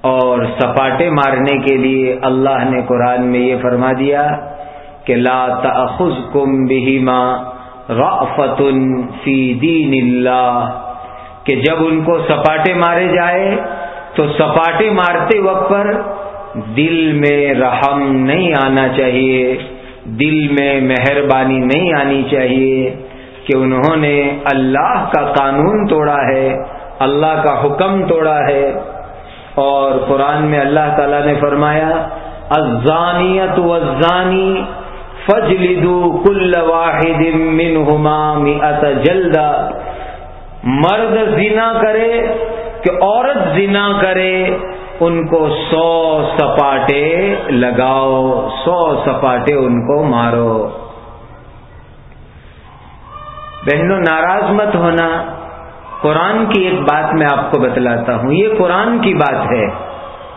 اور سپاٹے مارنے کے لیے اللہ نے قرآن میں یہ فرما دیا کہ لا تأخذکم بہما رأفت فی دین اللہ۔ کہ جب ان کو سپاٹے مارے جائے، تو سپاٹے مارتے وقت پر دل میں رحم نہیں آنا چاہیے۔ دل میں مہربانی نہیں آنی چاہیے کہ انہوں نے اللہ کا قانون توڑا ہے، اللہ کا حکم توڑا ہے۔ اور قرآن میں اللہ تعالی نے فرمایا ازانیت وزانی فجلدو کل واحد منہما مئت جلدہ۔ مرد زنا کرے کہ عورت زنا کرے ان کو سو سپاٹے لگاؤ، سو سپاٹے ان کو مارو۔ بہنوں، ناراض مت ہونا۔ قرآن کی ایک بات میں آپ کو بتلاتا ہوں۔ یہ قرآن کی بات ہے۔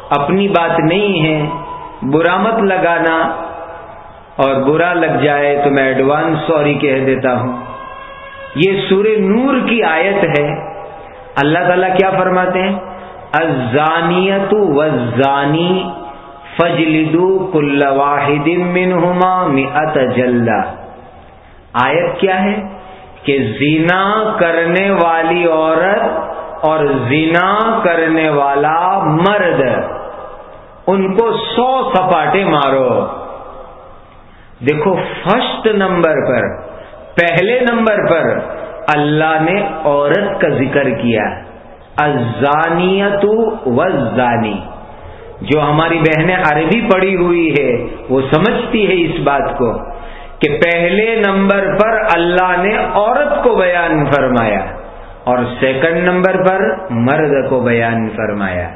اپنی بات نہیں ہے۔ برا مت لگانا۔ اور برا لگ جائے تو میں ایڈوانس سوری کہہ دیتا ہوں۔ یہ سور نور کی آیت ہے۔ اللہ تعالیٰ کیا فرماتے ہیں؟ ازانیت وزانی فجلدو کل واحد منہما مئت جلدہ۔ آیت کیا ہے؟ کہ زنا کرنے والی عورت اور زنا کرنے والا مرد، ان کو سو سپاٹے مارو۔ دیکھو، فرسٹ نمبر پر، پہلے نمبر پر اللہ نے عورت کا ذکر کیا۔ ازانیت وزانی جو ہماری بہنیں عربی پڑی ہوئی ہے، وہ سمجھتی ہے اس بات کو کہ پہلے نمبر پر اللہ نے عورت کو بیان فرمایا اور سیکنڈ نمبر پر مرد کو بیان فرمایا۔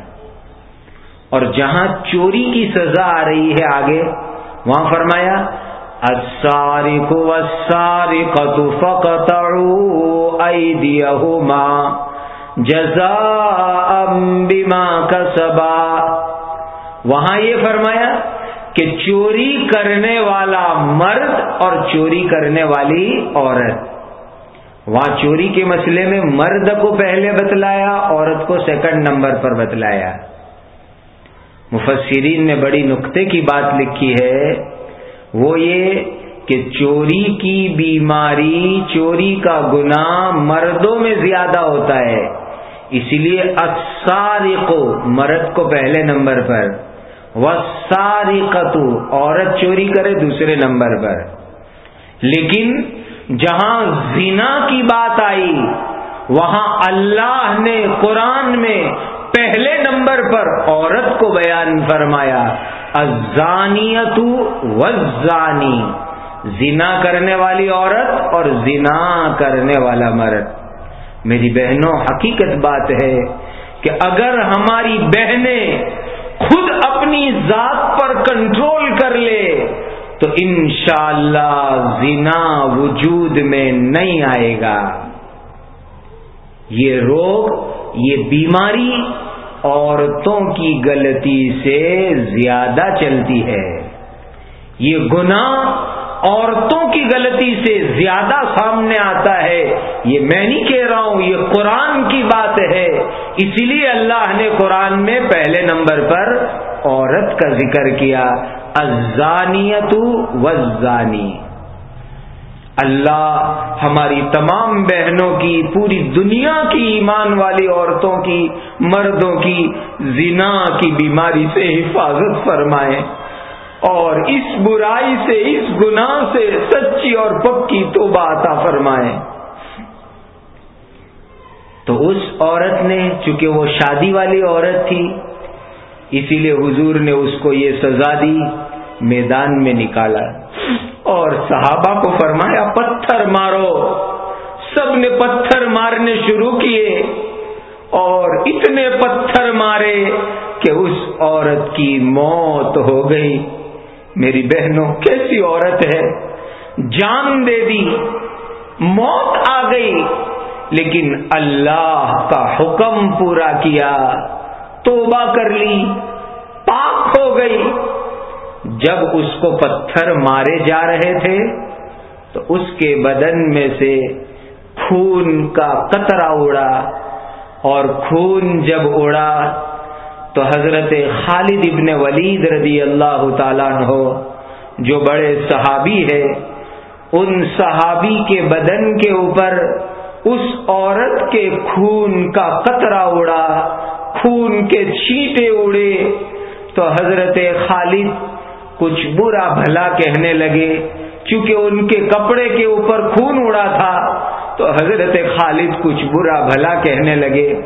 اور جہاں چوری کی سزا آ رہی ہے آگے، وہاں فرمایا بما کسبا۔ وہاں یہ فرمایا کہ چوری کرنے والا مرد اور چوری کرنے والی عورت۔ وہاں چوری کے مسئلے میں مرد کو پہلے بتلایا، عورت کو سیکنڈ نمبر پر بتلایا۔ مفسرین نے بڑی نقطے کی بات لکھی ہے۔ وہ یہ کہ چوری کی بیماری، چوری کا گنا مردوں میں زیادہ ہوتا ہے۔ اسی لیے اکثار کو مرد کو پہلے نمبر پر وہ ساری عورت چوری کرے دوسرے نمبر پر۔ لیکن جہاں زنا کی بات آئی، وہاں اللہ نے قرآن میں پہلے نمبر پر عورت کو بیان فرمایا ازانیت وزانی زنا کرنے والی عورت اور زنا کرنے والا مرد۔ میری بہنوں، حقیقت بات ہے کہ اگر ہماری بہنیں خود اپنی ذات پر کنٹرول کر لے، تو انشاءاللہ زنا وجود میں نہیں آئے گا۔ یہ روگ، یہ بیماری عورتوں کی غلطی سے زیادہ چلتی ہے۔ یہ گناہ عورتوں کی غلطی سے زیادہ سامنے آتا ہے۔ یہ میں نہیں کہہ رہا ہوں، یہ قرآن کی بات ہے۔ اسی لیے اللہ نے قرآن میں پہلے نمبر پر عورت کا ذکر کیا ازانیت وزانی اللہ ہماری تمام بہنوں کی، پوری دنیا کی ایمان والی عورتوں کی، مردوں کی، زنا کی بیماری سے حفاظت فرمائے۔ اور اس برائی سے، اس گناہ سے سچی اور پکی تو عطا فرمائے۔ تو اس عورت نے، چونکہ وہ شادی والی عورت تھی، اسی لیے حضور نے اس کو یہ سزا دی، میدان میں نکالا۔ اور صحابہ کو فرمایا، پتھر مارو۔ سب نے پتھر مارنے شروع کیے اور اتنے پتھر مارے کہ اس عورت کی موت ہو گئی۔ میری بہنوں، کیسی عورت ہے؟ جان دے دی، موت آ گئی، لیکن اللہ کا حکم پورا کیا، توبہ کر لی، پاک ہو گئی۔ جب اس کو پتھر مارے جا رہے تھے، تو اس کے بدن میں سے خون کا قطرہ اڑا، اور خون جب اڑا تو حضرت خالد ابن ولید رضی اللہ تعالیٰ ہو جو بڑے صحابی ہے ان صحابی کے بدن کے اوپر اس عورت کے خون کا قطرہ اڑا، خون کے چھینٹے اڑے۔ تو حضرت خالد کچھ برا بھلا کہنے لگے، چونکہ ان کے کپڑے کے اوپر خون اڑا تھا، تو حضرت خالد کچھ برا بھلا کہنے لگے۔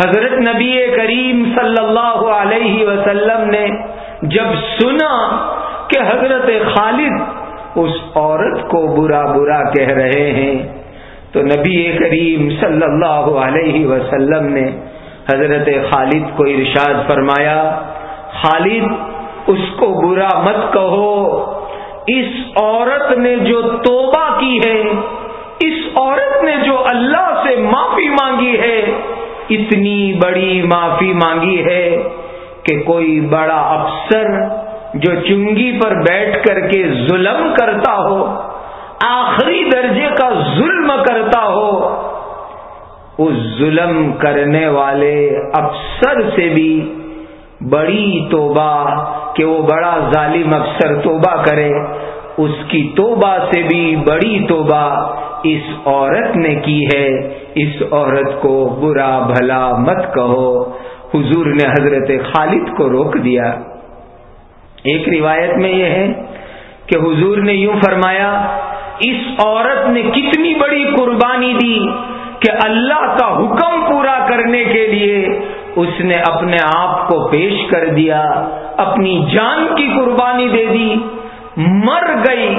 حضرت نبی کریم صلی اللہ علیہ وسلم نے جب سنا کہ حضرت خالد اس عورت کو برا برا کہہ رہے ہیں، تو نبی کریم صلی اللہ علیہ وسلم نے حضرت خالد کو ارشاد فرمایا، خالد، اس کو برا مت کہو۔ اس عورت نے جو توبہ کی ہے، اس عورت نے جو اللہ سے معافی مانگی ہے اتنی بڑی معافی مانگی ہے کہ کوئی بڑا افسر جو چنگی پر بیٹھ کر کے ظلم کرتا ہو، آخری درجے کا ظلم کرتا ہو، اس ظلم کرنے والے افسر سے بھی بڑی توبہ کہ وہ بڑا ظالم افسر توبہ کرے، اس کی توبہ سے بھی بڑی توبہ اس عورت نے کی ہے۔ اس عورت کو برا بھلا مت کہو۔ حضور نے حضرت خالد کو روک دیا۔ ایک روایت میں یہ ہے کہ حضور نے یوں فرمایا، اس عورت نے کتنی بڑی قربانی دی کہ اللہ کا حکم پورا کرنے کے لیے اس نے اپنے آپ کو پیش کر دیا، اپنی جان کی قربانی دے دی، مر گئی،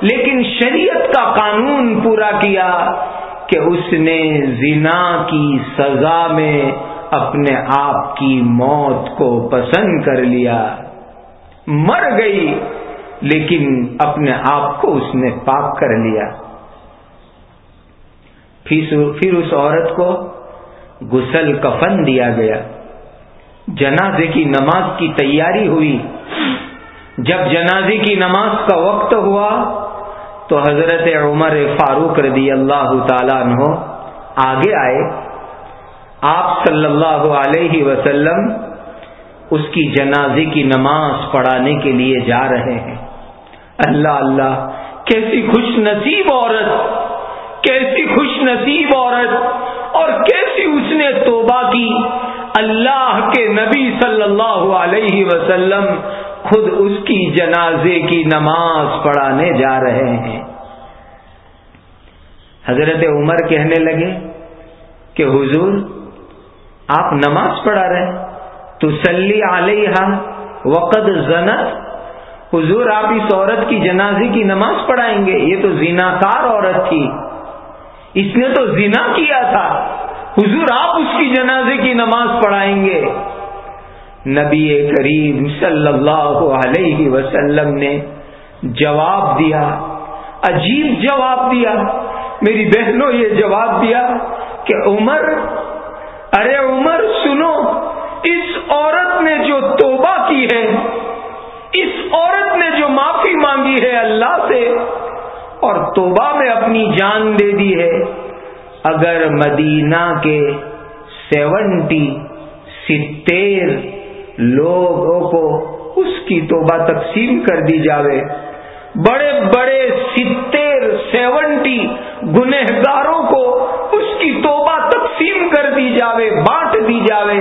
لیکن شریعت کا قانون پورا کیا۔ کہ اس نے زنا کی سزا میں اپنے آپ کی موت کو پسند کر لیا۔ مر گئی، لیکن اپنے آپ کو اس نے پاک کر لیا۔ پھر اس عورت کو غسل کفن دیا گیا۔ جنازے کی نماز کی تیاری ہوئی۔ جب جنازے کی نماز کا وقت ہوا تو حضرت عمر فاروق رضی اللہ تعالیٰ عنہ آگے آئے۔ آپ صلی اللہ علیہ وسلم اس کی جنازے کی نماز پڑھانے کے لیے جا رہے ہیں۔ اللہ اللہ، کیسی خوش نصیب عورت، کیسی خوش نصیب عورت اور کیسی اس نے توبہ کی۔ اللہ کے نبی صلی اللہ علیہ وسلم خود اس کی جنازے کی نماز پڑھانے جا رہے ہیں۔ حضرت عمر کہنے لگے کہ حضور، آپ نماز پڑھا رہے تو سلی علیہ وقت زنت۔ حضور، آپ اس عورت کی جنازے کی نماز پڑھائیں گے۔ یہ تو زیناکار عورت تھی۔ اس نے تو زنا کیا تھا۔ حضور، آپ اس کی جنازے کی نماز پڑھائیں گے۔ نبی کریم صلی اللہ علیہ وسلم نے جواب دیا، عجیب جواب دیا۔ میری بہنوں، یہ جواب دیا کہ عمر، ارے عمر، سنو، اس عورت نے جو توبہ کی ہے، اس عورت نے جو معافی مانگی ہے اللہ سے، اور توبہ میں اپنی جان دے دی ہے۔ اگر مدینہ کے سیونٹی ستر لوگوں کو اس کی توبہ تقسیم کر دی جاوے۔ بڑے بڑے ستر، سیونٹی گنہگاروں کو اس کی توبہ تقسیم کر دی جاوے، بانٹ دی جاوے۔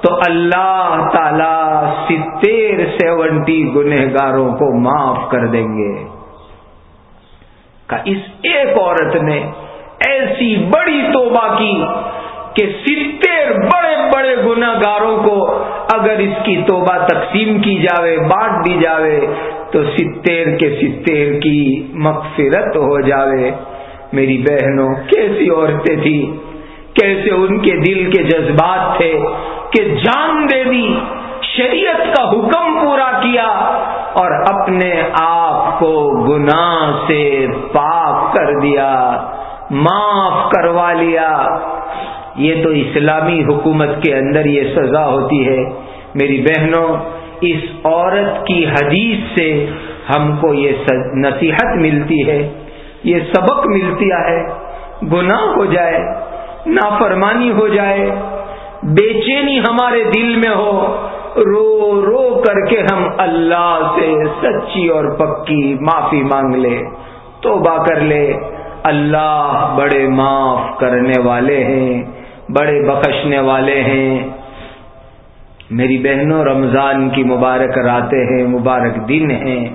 تو اللہ تعالی ستر، سیونٹی گنہگاروں کو معاف کر دیں گے۔ اس ایک عورت نے ایسی بڑی توبہ کی کہ ستر بڑے بڑے گناگاروں کو اگر اس کی توبہ تقسیم کی جاوے، بانٹ دی جاوے، تو ستر کے ستر کی مغفرت ہو جاوے۔ میری بہنوں، کیسی عورتیں تھی کیسے ان کے دل کے جذبات تھے کہ جان دے دی، شریعت کا حکم پورا کیا اور اپنے آپ کو گناہ سے پاک کر دیا، معاف کروا لیا۔ یہ تو اسلامی حکومت کے اندر یہ سزا ہوتی ہے۔ میری بہنوں، اس عورت کی حدیث سے ہم کو یہ نصیحت ملتی ہے۔ یہ سبق ملتی ہے۔ گناہ ہو جائے، نافرمانی ہو جائے، بے چینی ہمارے دل میں ہو، رو رو کر کے ہم اللہ سے سچی اور پکی معافی مانگ لے، توبہ کر لے۔ اللہ بڑے معاف کرنے والے ہیں۔ بڑے بخشنے والے ہیں۔ میری بہنوں، رمضان کی مبارک راتیں ہیں، مبارک دن ہیں۔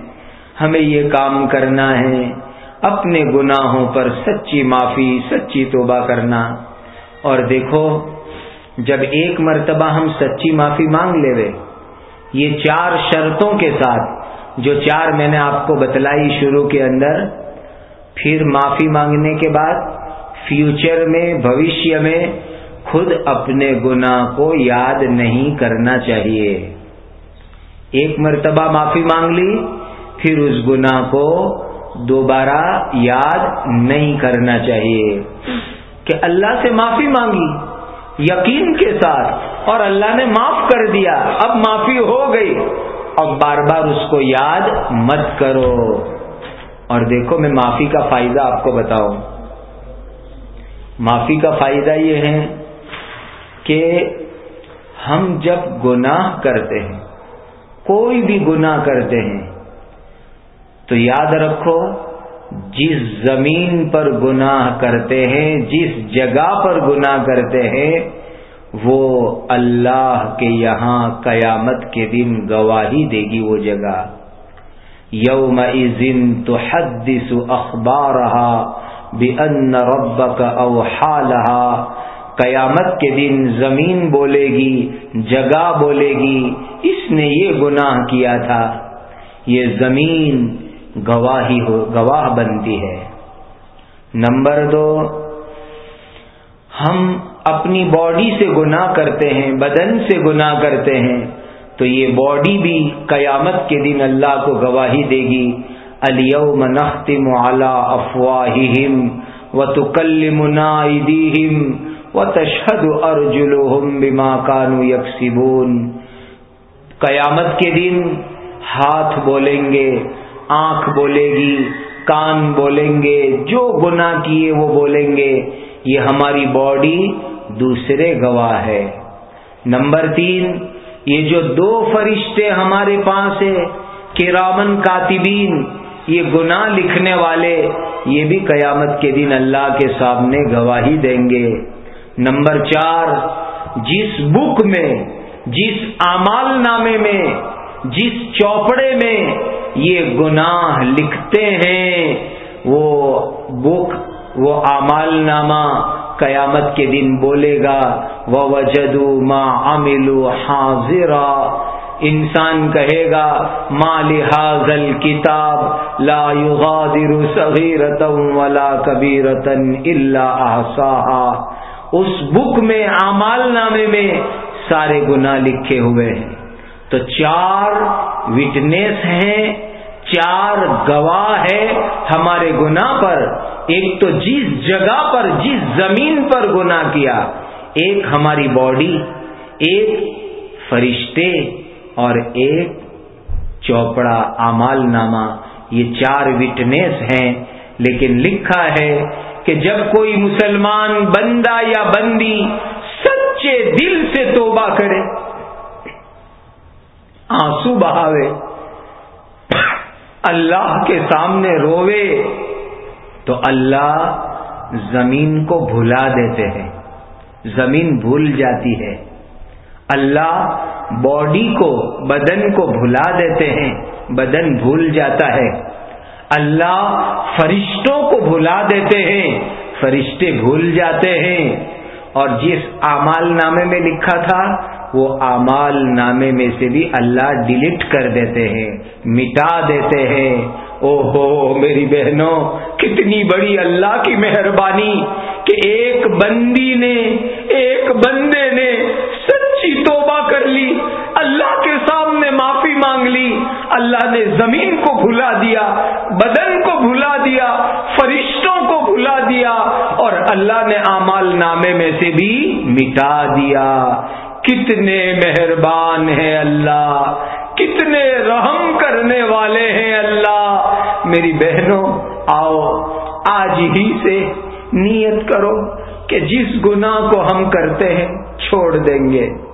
ہمیں یہ کام کرنا ہے۔ اپنے گناہوں پر سچی معافی، سچی توبہ کرنا۔ اور دیکھو، جب ایک مرتبہ ہم سچی معافی مانگ لے یہ چار شرطوں کے ساتھ، جو چار میں نے آپ کو بتلائی شروع کے اندر، پھر معافی مانگنے کے بعد فیوچر میں، بھوشیہ میں خود اپنے گناہ کو یاد نہیں کرنا چاہیے۔ ایک مرتبہ معافی مانگ لی، پھر اس گناہ کو دوبارہ یاد نہیں کرنا چاہیے۔ کہ اللہ سے معافی مانگی، یقین کے ساتھ، اور اللہ نے معاف کر دیا، اب معافی ہو گئی۔ اب بار بار اس کو یاد مت کرو۔ اور دیکھو، میں معافی کا فائدہ آپ کو بتاؤں۔ معافی کا فائدہ یہ ہے کہ ہم جب گناہ کرتے ہیں، کوئی بھی گناہ کرتے ہیں، تو یاد رکھو، جس زمین پر گناہ کرتے ہیں، جس جگہ پر گناہ کرتے ہیں، وہ اللہ کے یہاں قیامت کے دن گواہی دے گی وہ جگہ۔ یوم تو حدث اخبار رہا بے ان رب کا اوہا قیامت کے دن زمین بولے گی، جگہ بولے گی۔ اس نے یہ گناہ کیا تھا۔ یہ زمین گواہی ہو، گواہ بنتی ہے۔ نمبر دو، ہم اپنی باڈی سے گناہ کرتے ہیں، بدن سے گناہ کرتے ہیں۔ تو یہ باڈی بھی قیامت کے دن اللہ کو گواہی دے گی۔ اليوم نختم على افواههم وتكلمنا ايديهم وتشهد ارجلهم بما كانوا يكسبون. قیامت کے دن ہاتھ بولیں گے، آنکھ بولے گی، کان بولیں گے، جو گناہ کیے وہ بولیں گے۔ یہ ہماری باڈی دوسرے گواہ ہے۔ نمبر تین، یہ جو دو فرشتے ہمارے پاس ہے کرامن کاتبین، یہ گناہ لکھنے والے، یہ بھی قیامت کے دن اللہ کے سامنے گواہی دیں گے۔ نمبر چار، جس بک میں، جس امال نامے میں، جس چوپڑے میں یہ گناہ لکھتے ہیں، وہ بک، وہ امال نامہ قیامت کے دن بولے گا وہ وجدو ماں املو حاضرا۔ انسان کہے گا مال کتاب لا يغادر صغیرتا ولا کبیرتا الا احصاها اس بک میں اعمال نامے میں سارے گناہ لکھے ہوئے ہیں۔ تو چار وٹنس ہیں، چار گواہ ہے ہمارے گناہ پر۔ ایک تو جس جگہ پر، جس زمین پر گناہ کیا، ایک ہماری باڈی، ایک فرشتے اور ایک چوپڑا امال نامہ۔ یہ چار وٹنس ہیں، لیکن لکھا ہے کہ جب کوئی مسلمان بندہ یا بندی سچے دل سے توبہ کرے، آنسو بہاوے، اللہ کے سامنے روے، تو اللہ زمین کو بھلا دیتے ہیں۔ زمین بھول جاتی ہے۔ اللہ باڈی کو، بدن کو بھلا دیتے ہیں۔ بدن بھول جاتا ہے۔ اللہ فرشتوں کو بھلا دیتے ہیں، فرشتے بھول جاتے ہیں۔ اور جس امال نامے میں لکھا تھا، وہ امال نامے میں سے بھی اللہ ڈیلیٹ کر دیتے ہیں، مٹا دیتے ہیں۔ او ہو میری بہنوں، کتنی بڑی اللہ کی مہربانی کہ ایک بندی نے، ایک بندے نے سچی توبہ کر لی۔ اللہ کے سامنے معافی مانگ لی، اللہ نے زمین کو بھلا دیا، بدن کو بھلا دیا، فرشتوں کو بھلا دیا اور اللہ نے امال نامے میں سے بھی مٹا دیا۔ کتنے مہربان ہیں اللہ، کتنے رحم کرنے والے ہیں اللہ۔ میری بہنوں، آؤ آج ہی سے نیت کرو کہ جس گناہ کو ہم کرتے ہیں، چھوڑ دیں گے۔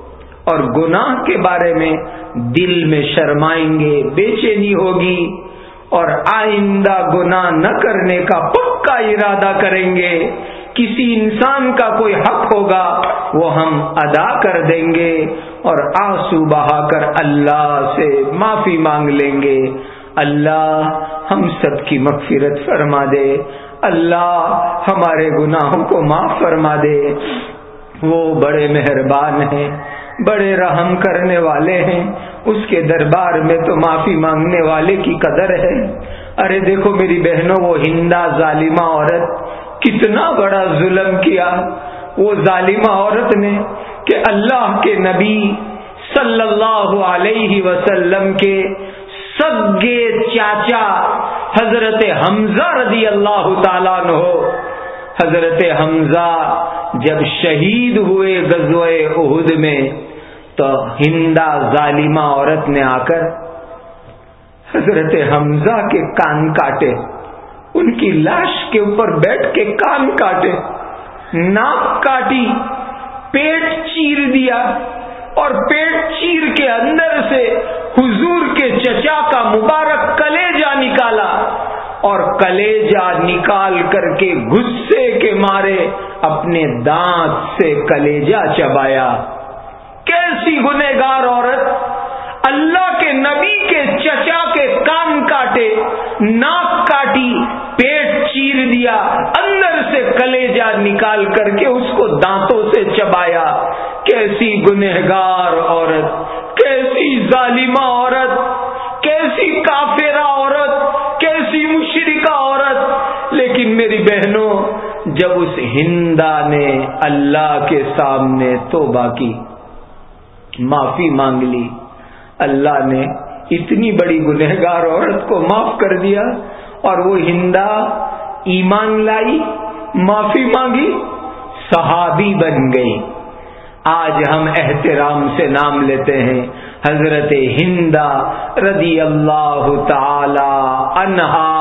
اور گناہ کے بارے میں دل میں شرمائیں گے، بے چینی ہوگی اور آئندہ گناہ نہ کرنے کا پکا ارادہ کریں گے۔ کسی انسان کا کوئی حق ہوگا، وہ ہم ادا کر دیں گے اور آنسو بہا کر اللہ سے معافی مانگ لیں گے۔ اللہ ہم سب کی مغفرت فرما دے۔ اللہ ہمارے گناہوں کو معاف فرما دے۔ وہ بڑے مہربان ہیں۔ بڑے رحم کرنے والے ہیں۔ اس کے دربار میں تو معافی مانگنے والے کی قدر ہے۔ ارے دیکھو میری بہنوں، وہ ہندا ظالمہ عورت کتنا بڑا ظلم کیا۔ وہ ظالمہ عورت نے کہ اللہ کے نبی صلی اللہ علیہ وسلم کے سگے چاچا حضرت حمزہ رضی اللہ تعالیٰ نو حضرت حمزہ جب شہید ہوئے غزوہ عہد میں، تو ہندا ظالمہ عورت نے آ کر حضرت حمزہ کے کان کاٹے، ان کی لاش کے اوپر بیٹھ کے کان کاٹے، ناک کاٹی، پیٹ چیر دیا اور پیٹ چیر کے اندر سے حضور کے چچا کا مبارک کلیجا نکالا۔ اور کلیجا نکال کر کے غصے کے مارے اپنے دانت سے کلیجا چبایا۔ کیسی گنہگار عورت! اللہ کے نبی کے چچا کے کان کاٹے، ناک کاٹی، پیٹ چیر دیا اندر سے کلیجا نکال کر کے اس کو دانتوں سے چبایا۔ کیسی گنہگار عورت! کیسی ظالمہ عورت! کیسی کافرہ بہنوں، جب اس ہندا نے اللہ کے سامنے توبہ کی، معافی مانگ لی۔ اللہ نے اتنی بڑی گنہگار عورت کو معاف کر دیا اور وہ ہندا ایمان لائی، معافی مانگی، صحابی بن گئی آج ہم احترام سے نام لیتے ہیں۔ حضرت ہندا رضی اللہ تعالی انہا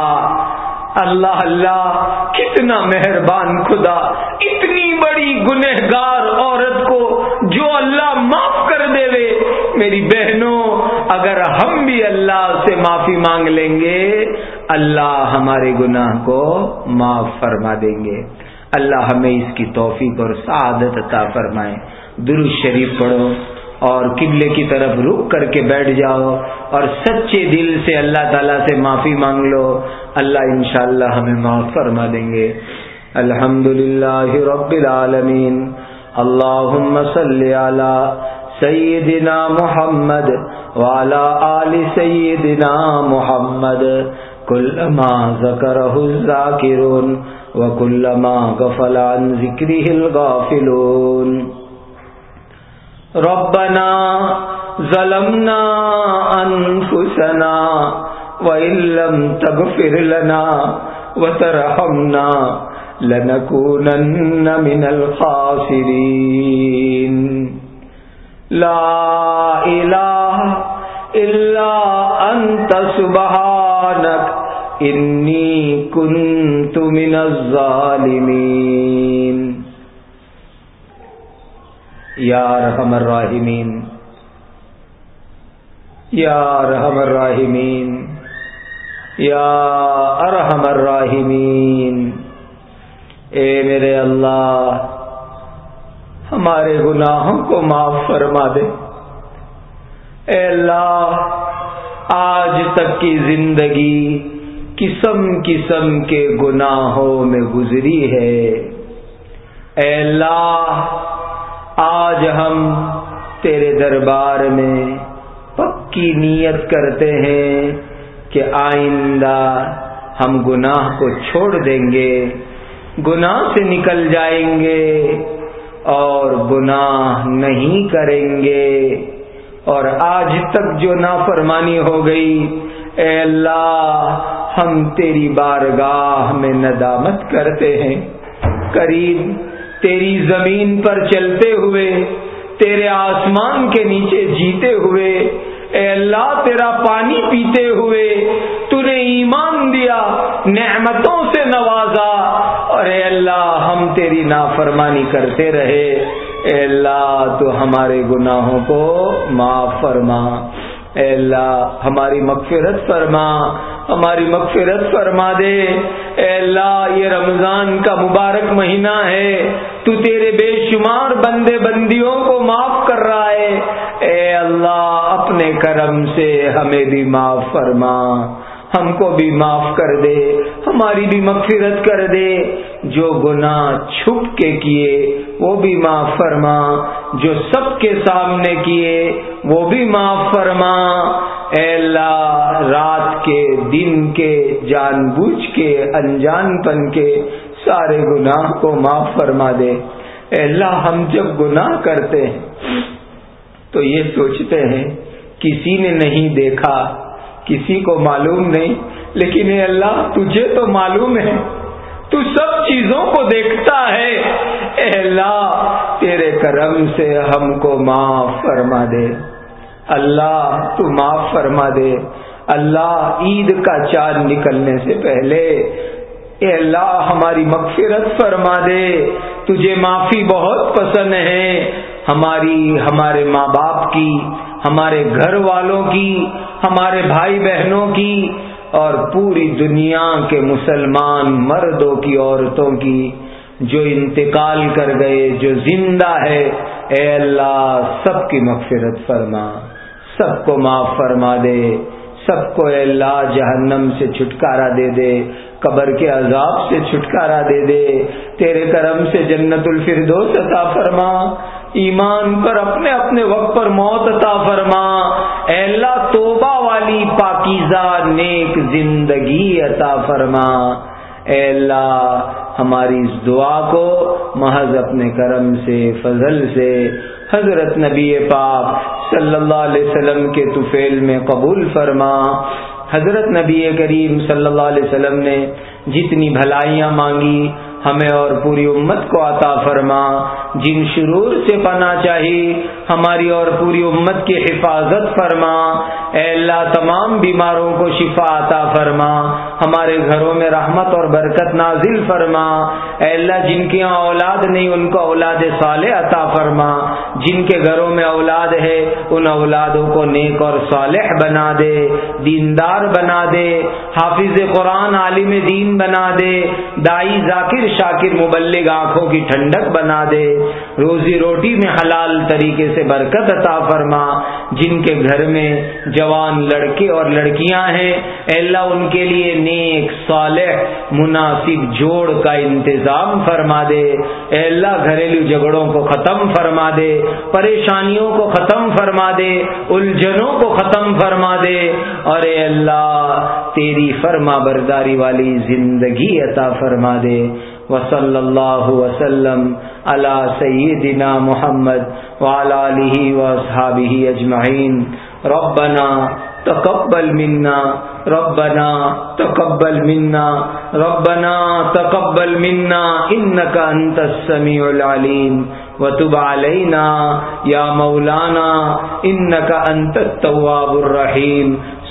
اللہ اللہ، کتنا مہربان خدا، اتنی بڑی گنہگار عورت کو جو اللہ معاف کر دے وے۔ میری بہنوں، اگر ہم بھی اللہ سے معافی مانگ لیں گے، اللہ ہمارے گناہ کو معاف فرما دیں گے۔ اللہ ہمیں اس کی توفیق اور سعادت عطا فرمائے۔ درو شریف پڑھو۔ اور قبلے کی طرف رک کر کے بیٹھ جاؤ اور سچے دل سے اللہ تعالیٰ سے معافی مانگ لو۔ اللہ انشاءاللہ ہمیں معاف فرما دیں گے۔ الحمد للہ رب العالمین۔ اللہ صلی علی سیدنا محمد والا علی سیدنا محمد۔ کلما ذکرہ الذاکرون وکلما غفل عن ذکرہ الغافلون۔ ربنا ظلمنا انفسنا وإن لم تغفر لنا وترحمنا لنكونن من الخاسرين. لا إله إلا أنت سبحانك إني كنت من الظالمين. یا رحم الراحمین یا رحم الراحمین یا ارحم الراحمین اے میرے اللہ، ہمارے گناہوں کو معاف فرما دے۔ اے اللہ، آج تک کی زندگی قسم قسم کے گناہوں میں گزری ہے۔ اے اللہ آج ہم تیرے دربار میں پکی نیت کرتے ہیں کہ آئندہ ہم گناہ کو چھوڑ دیں گے، گناہ سے نکل جائیں گے اور گناہ نہیں کریں گے۔ اور آج تک جو نافرمانی ہو گئی، اے اللہ، ہم تیری بارگاہ میں ندامت کرتے ہیں۔ قریب تیری زمین پر چلتے ہوئے، تیرے آسمان کے نیچے جیتے ہوئے، اے اللہ تیرا پانی پیتے ہوئے تو نے ایمان دیا، نعمتوں سے نوازا، اور اے اللہ ہم تیری نافرمانی کرتے رہے، اے اللہ تو ہمارے گناہوں کو معاف فرما۔ اے اللہ، ہماری مغفرت فرما، ہماری مغفرت فرما دے۔ اے اللہ، یہ رمضان کا مبارک مہینہ ہے۔ تو تیرے بے شمار بندے بندیوں کو معاف کر رہا ہے۔ اے اللہ، اپنے کرم سے ہمیں بھی معاف فرما۔ ہم کو بھی معاف کر دے، ہماری بھی مغفرت کر دے۔ جو گناہ چھپ کے کیے، وہ بھی معاف فرما۔ جو سب کے سامنے کیے، وہ بھی معاف فرما۔ اے اللہ، رات کے، دن کے، جان بوجھ کے، انجان پن کے سارے گناہ کو معاف فرما دے۔ اے اللہ، ہم جب گناہ کرتے ہیں تو یہ سوچتے ہیں، کسی نے نہیں دیکھا۔ کسی کو معلوم نہیں، لیکن اے اللہ، تجھے تو معلوم ہے، تو سب چیزوں کو دیکھتا ہے۔ اے اللہ، تیرے کرم سے ہم کو معاف فرما دے۔ اللہ، تو معاف فرما دے۔ اللہ، عید کا چاند نکلنے سے پہلے، اے اللہ، ہماری مغفرت فرما دے۔ تجھے معافی بہت پسند ہے، ہماری، ہمارے ماں باپ کی ہمارے گھر والوں کی، ہمارے بھائی بہنوں کی اور پوری دنیا کے مسلمان مردوں کی، عورتوں کی جو انتقال کر گئے، جو زندہ ہے۔ اے اللہ، سب کی مغفرت فرما، سب کو معاف فرما دے، سب کو اے اللہ جہنم سے چھٹکارا دے دے، قبر کے عذاب سے چھٹکارا دے دے۔ تیرے کرم سے جنت الفردوس عطا فرما۔ ایمان پر اپنے اپنے وقت پر موت عطا فرما۔ اے اللہ، توبہ والی پاکیزہ نیک زندگی عطا فرما۔ اے اللہ، ہماری اس دعا کو محض اپنے کرم سے، فضل سے حضرت نبی پاک صلی اللہ علیہ وسلم کے طفیل میں قبول فرما۔ حضرت نبی کریم صلی اللہ علیہ وسلم نے جتنی بھلائیاں مانگی ہمیں اور پوری امت کو عطا فرما۔ جن شرور سے پنا چاہی، ہماری اور پوری امت کی حفاظت فرما۔ اے اللہ، تمام بیماروں کو شفا عطا فرما۔ ہمارے گھروں میں رحمت اور برکت نازل فرما۔ اے اللہ، جن کی یہاں اولاد نہیں، ان کو اولاد صالح عطا فرما۔ جن کے گھروں میں اولاد ہے، ان اولادوں کو نیک اور صالح بنا دے، دیندار بنا دے۔ حافظ قرآن، عالم دین بنا دے۔ دائی ذاکر شاکر مبلغ آنکھوں کی ٹھنڈک بنا دے۔ روزی روٹی میں حلال طریقے سے برکت عطا فرما۔ جن کے گھر میں جوان لڑکے اور لڑکیاں ہیں اللہ ان کے لیے نیک، صالح، مناسب جوڑ کا انتظام فرما دے۔ اللہ گھریلو جھگڑوں کو ختم فرما دے، پریشانیوں کو ختم فرما دے، الجھنوں کو ختم فرما دے۔ اور اے اللہ تیری فرما برداری والی زندگی عطا فرما دے۔ وصلی اللہ وسلم علی سیدنا محمد وعلى آلہ واصحابہ اجمعین ربنا تقبل منا، ربنا تقبل منا، ربنا تقبل منا انك انت السميع العليم. وتب علينا يا مولانا انك انت التواب الرحيم.